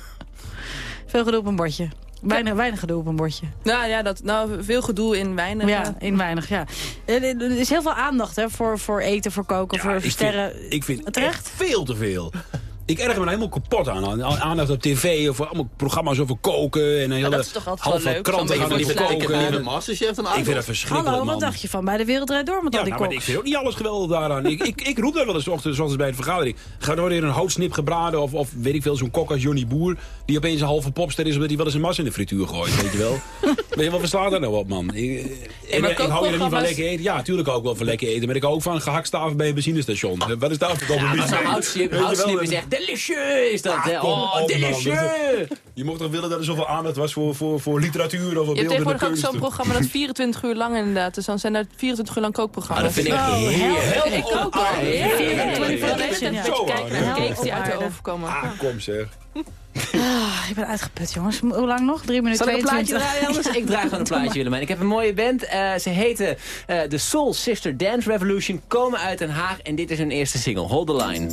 Veel gedoe op een bordje. Weinig, weinig gedoe op een bordje. Nou ja, dat, nou, veel gedoe in weinig. Ja, in weinig, ja. Er er is heel veel aandacht hè, voor, voor eten, voor koken, voor ik sterren. Vind, ik vind Terecht? echt veel te veel. Ik erger me er helemaal kapot aan. aan- aan- Aandacht op tv of allemaal programma's over koken. En hele dat is toch altijd halve wel leuk, kranten gaan over koken. Masterchef dan Ik vind dat verschrikkelijk, Hallo, man. wat dacht je van bij de Wereld Draait Door met Ja, al die nou, maar ik vind ook niet alles geweldig daaraan. ik, ik, ik roep daar wel eens ochtends, zoals bij de vergadering. Ga er weer een houtsnip gebraden of, of weet ik veel, zo'n kok als Johnny Boer... die opeens een halve popster is omdat hij wel eens een mas in de frituur gooit, weet je wel. weet je, wat verslaat daar nou op, man? Ik, en, maar ik hou je er niet van lekker eten. Ja, natuurlijk hou ik wel van lekker eten. Maar ik hou ook van gehaktstaven bij een benzinestation. Wat is daar voor Ja, maar houtslip, houtslip is echt delicieux, is dat. Ah, hè? oh, op, man. delicieux. Je mocht toch willen dat er zoveel aandacht was voor, voor, voor literatuur of voor Je hebt beeldende tegenwoordig ook zo'n programma dat 24 uur lang inderdaad. Dus dan zijn er 24 uur lang kookprogramma's. Ah, dat vind ik Oh, heerlijk. Ik ook Ah, aan, naar hè? cakes die uit de Op oven komen. Ah, kom zeg. Ah, ik ben uitgeput, jongens. Hoe lang nog? Drie minuten Zal ik een plaatje 22. draaien anders? Ik draai gewoon een plaatje, Willemijn. Ik heb een mooie band. Eh, ze heten eh, de Soul Sister Dance Revolution. Komen uit Den Haag. En dit is hun eerste single. Hold the line.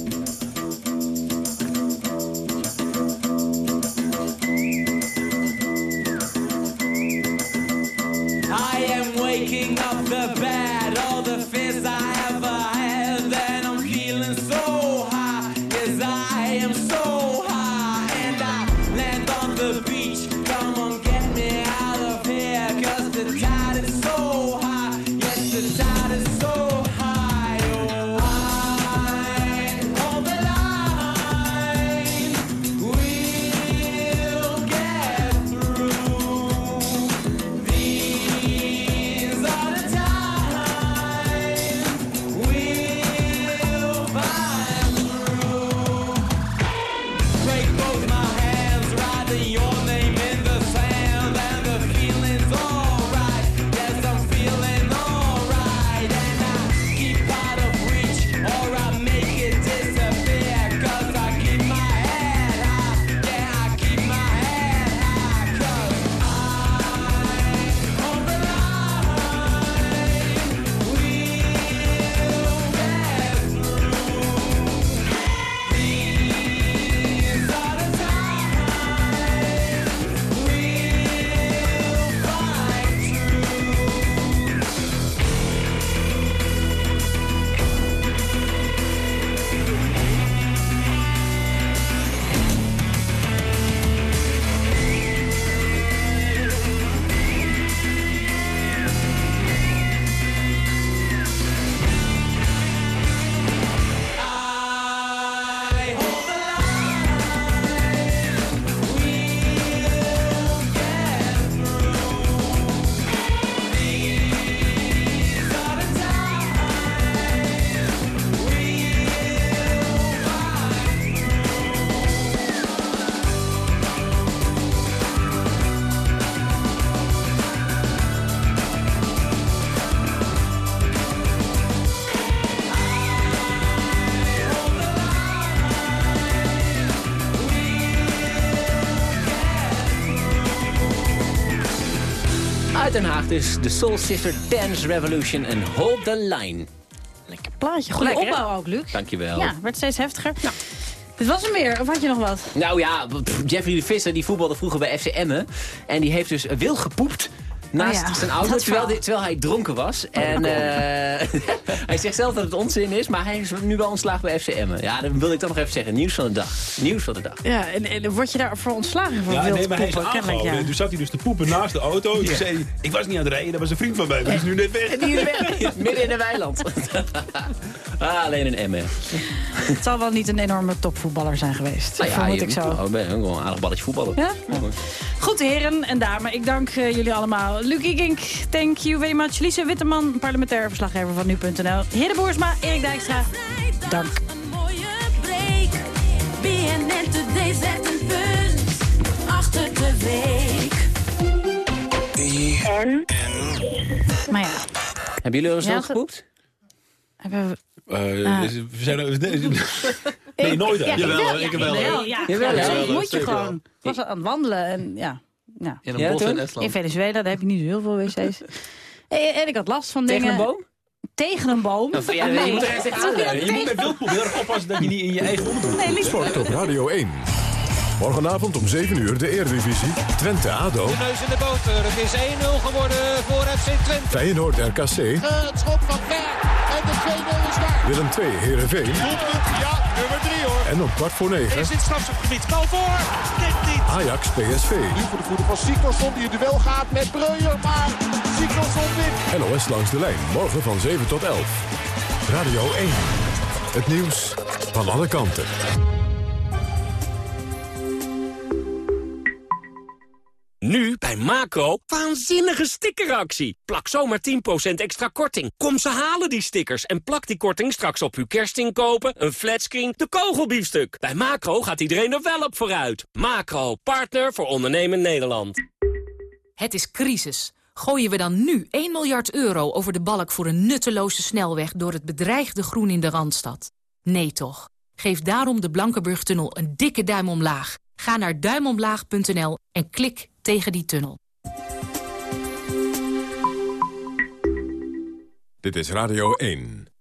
Dus de Soul Sister Dance Revolution en Hold the Line. Lekker plaatje. Goede Lekker, hè? opbouw ook, Luc. Dankjewel. Ja, werd steeds heftiger. Dit was hem weer. Of had je nog wat? Nou ja, Jeffrey de Visser die voetbalde vroeger bij FC Emmen. En die heeft dus wild gepoept naast Oh ja, zijn auto, terwijl, terwijl hij dronken was. En eh, hij zegt zelf dat het onzin is, maar hij is nu wel ontslagen bij FC Emmen. Ja, dat wilde ik toch nog even zeggen. Nieuws van de dag. Nieuws van de dag. Ja, en, en word je daarvoor ontslagen voor Ja, wild nee, maar hij is ja. En toen zat hij dus te poepen naast de auto. Toen zei ik was niet aan het rijden, dat was een vriend van mij. Die is nu net weg. En die is weg, midden in een weiland. ah, alleen een Emmen. Het zal wel niet een enorme topvoetballer zijn geweest. Nou ja, vermoed je ik zo. Oh, ben wel een aardig balletje voetballen. Ja? Goed, heren en dames. Ik dank eh, jullie allemaal. Luc Ikink, thank you very much. Lise Witteman, parlementair verslaggever van Nu.nl. Hidde Boersma, Erik Dijkstra, dank. break. BNN Today zet een punt achter de week. En? Maar ja. Hebben jullie al eens Ja, gepoept? Hebben we... Eh, Ah. dus we zijn er- nee, nooit Ja. Jawel, ik wel. Jawel, ja. Jawel, Ja, ja. dat moet je gewoon. Ik was aan het wandelen en ja. ja. In een Ja, bos toen? in Estland. In Venezuela, daar heb je niet zo heel veel wc's. En, en ik had last van Tegen dingen... een boom? Tegen een boom? Ja, je moet er echt Je moet met wildpoep heel erg oppassen dat je niet in je eigen onderbroek Nee, liefst. Sport op Radio 1. Morgenavond om 7 uur de Eredivisie. Twente ADO. De neus in de boter. Het is 1-0 geworden voor FC Twente. Feyenoord RKC. Het schot van Ver. En de 2-0 is daar. Willem 2 Heerenveen. Ja, nummer 3 hoor. En op kwart voor 9 Is dit strafschopgebied? Bal voor. Dit niet. Ajax PSV. Nu voor de voeten van Sikkelson die het duel gaat met Breuer. Maar Sikkelson wint. NOS langs de lijn. Morgen van 7 tot 11. Radio 1. Het nieuws van alle kanten. Nu bij Macro, waanzinnige stickeractie. Plak zomaar 10% extra korting. Kom ze halen die stickers en plak die korting straks op uw kerstinkopen, een flatscreen, de kogelbiefstuk. Bij Macro gaat iedereen er wel op vooruit. Macro, partner voor ondernemen Nederland. Het is crisis. Gooien we dan nu 1 miljard euro over de balk voor een nutteloze snelweg... door het bedreigde groen in de Randstad? Nee toch. Geef daarom de Blankenburg-tunnel een dikke duim omlaag. Ga naar duimomlaag.nl en klik tegen die tunnel. Dit is Radio 1.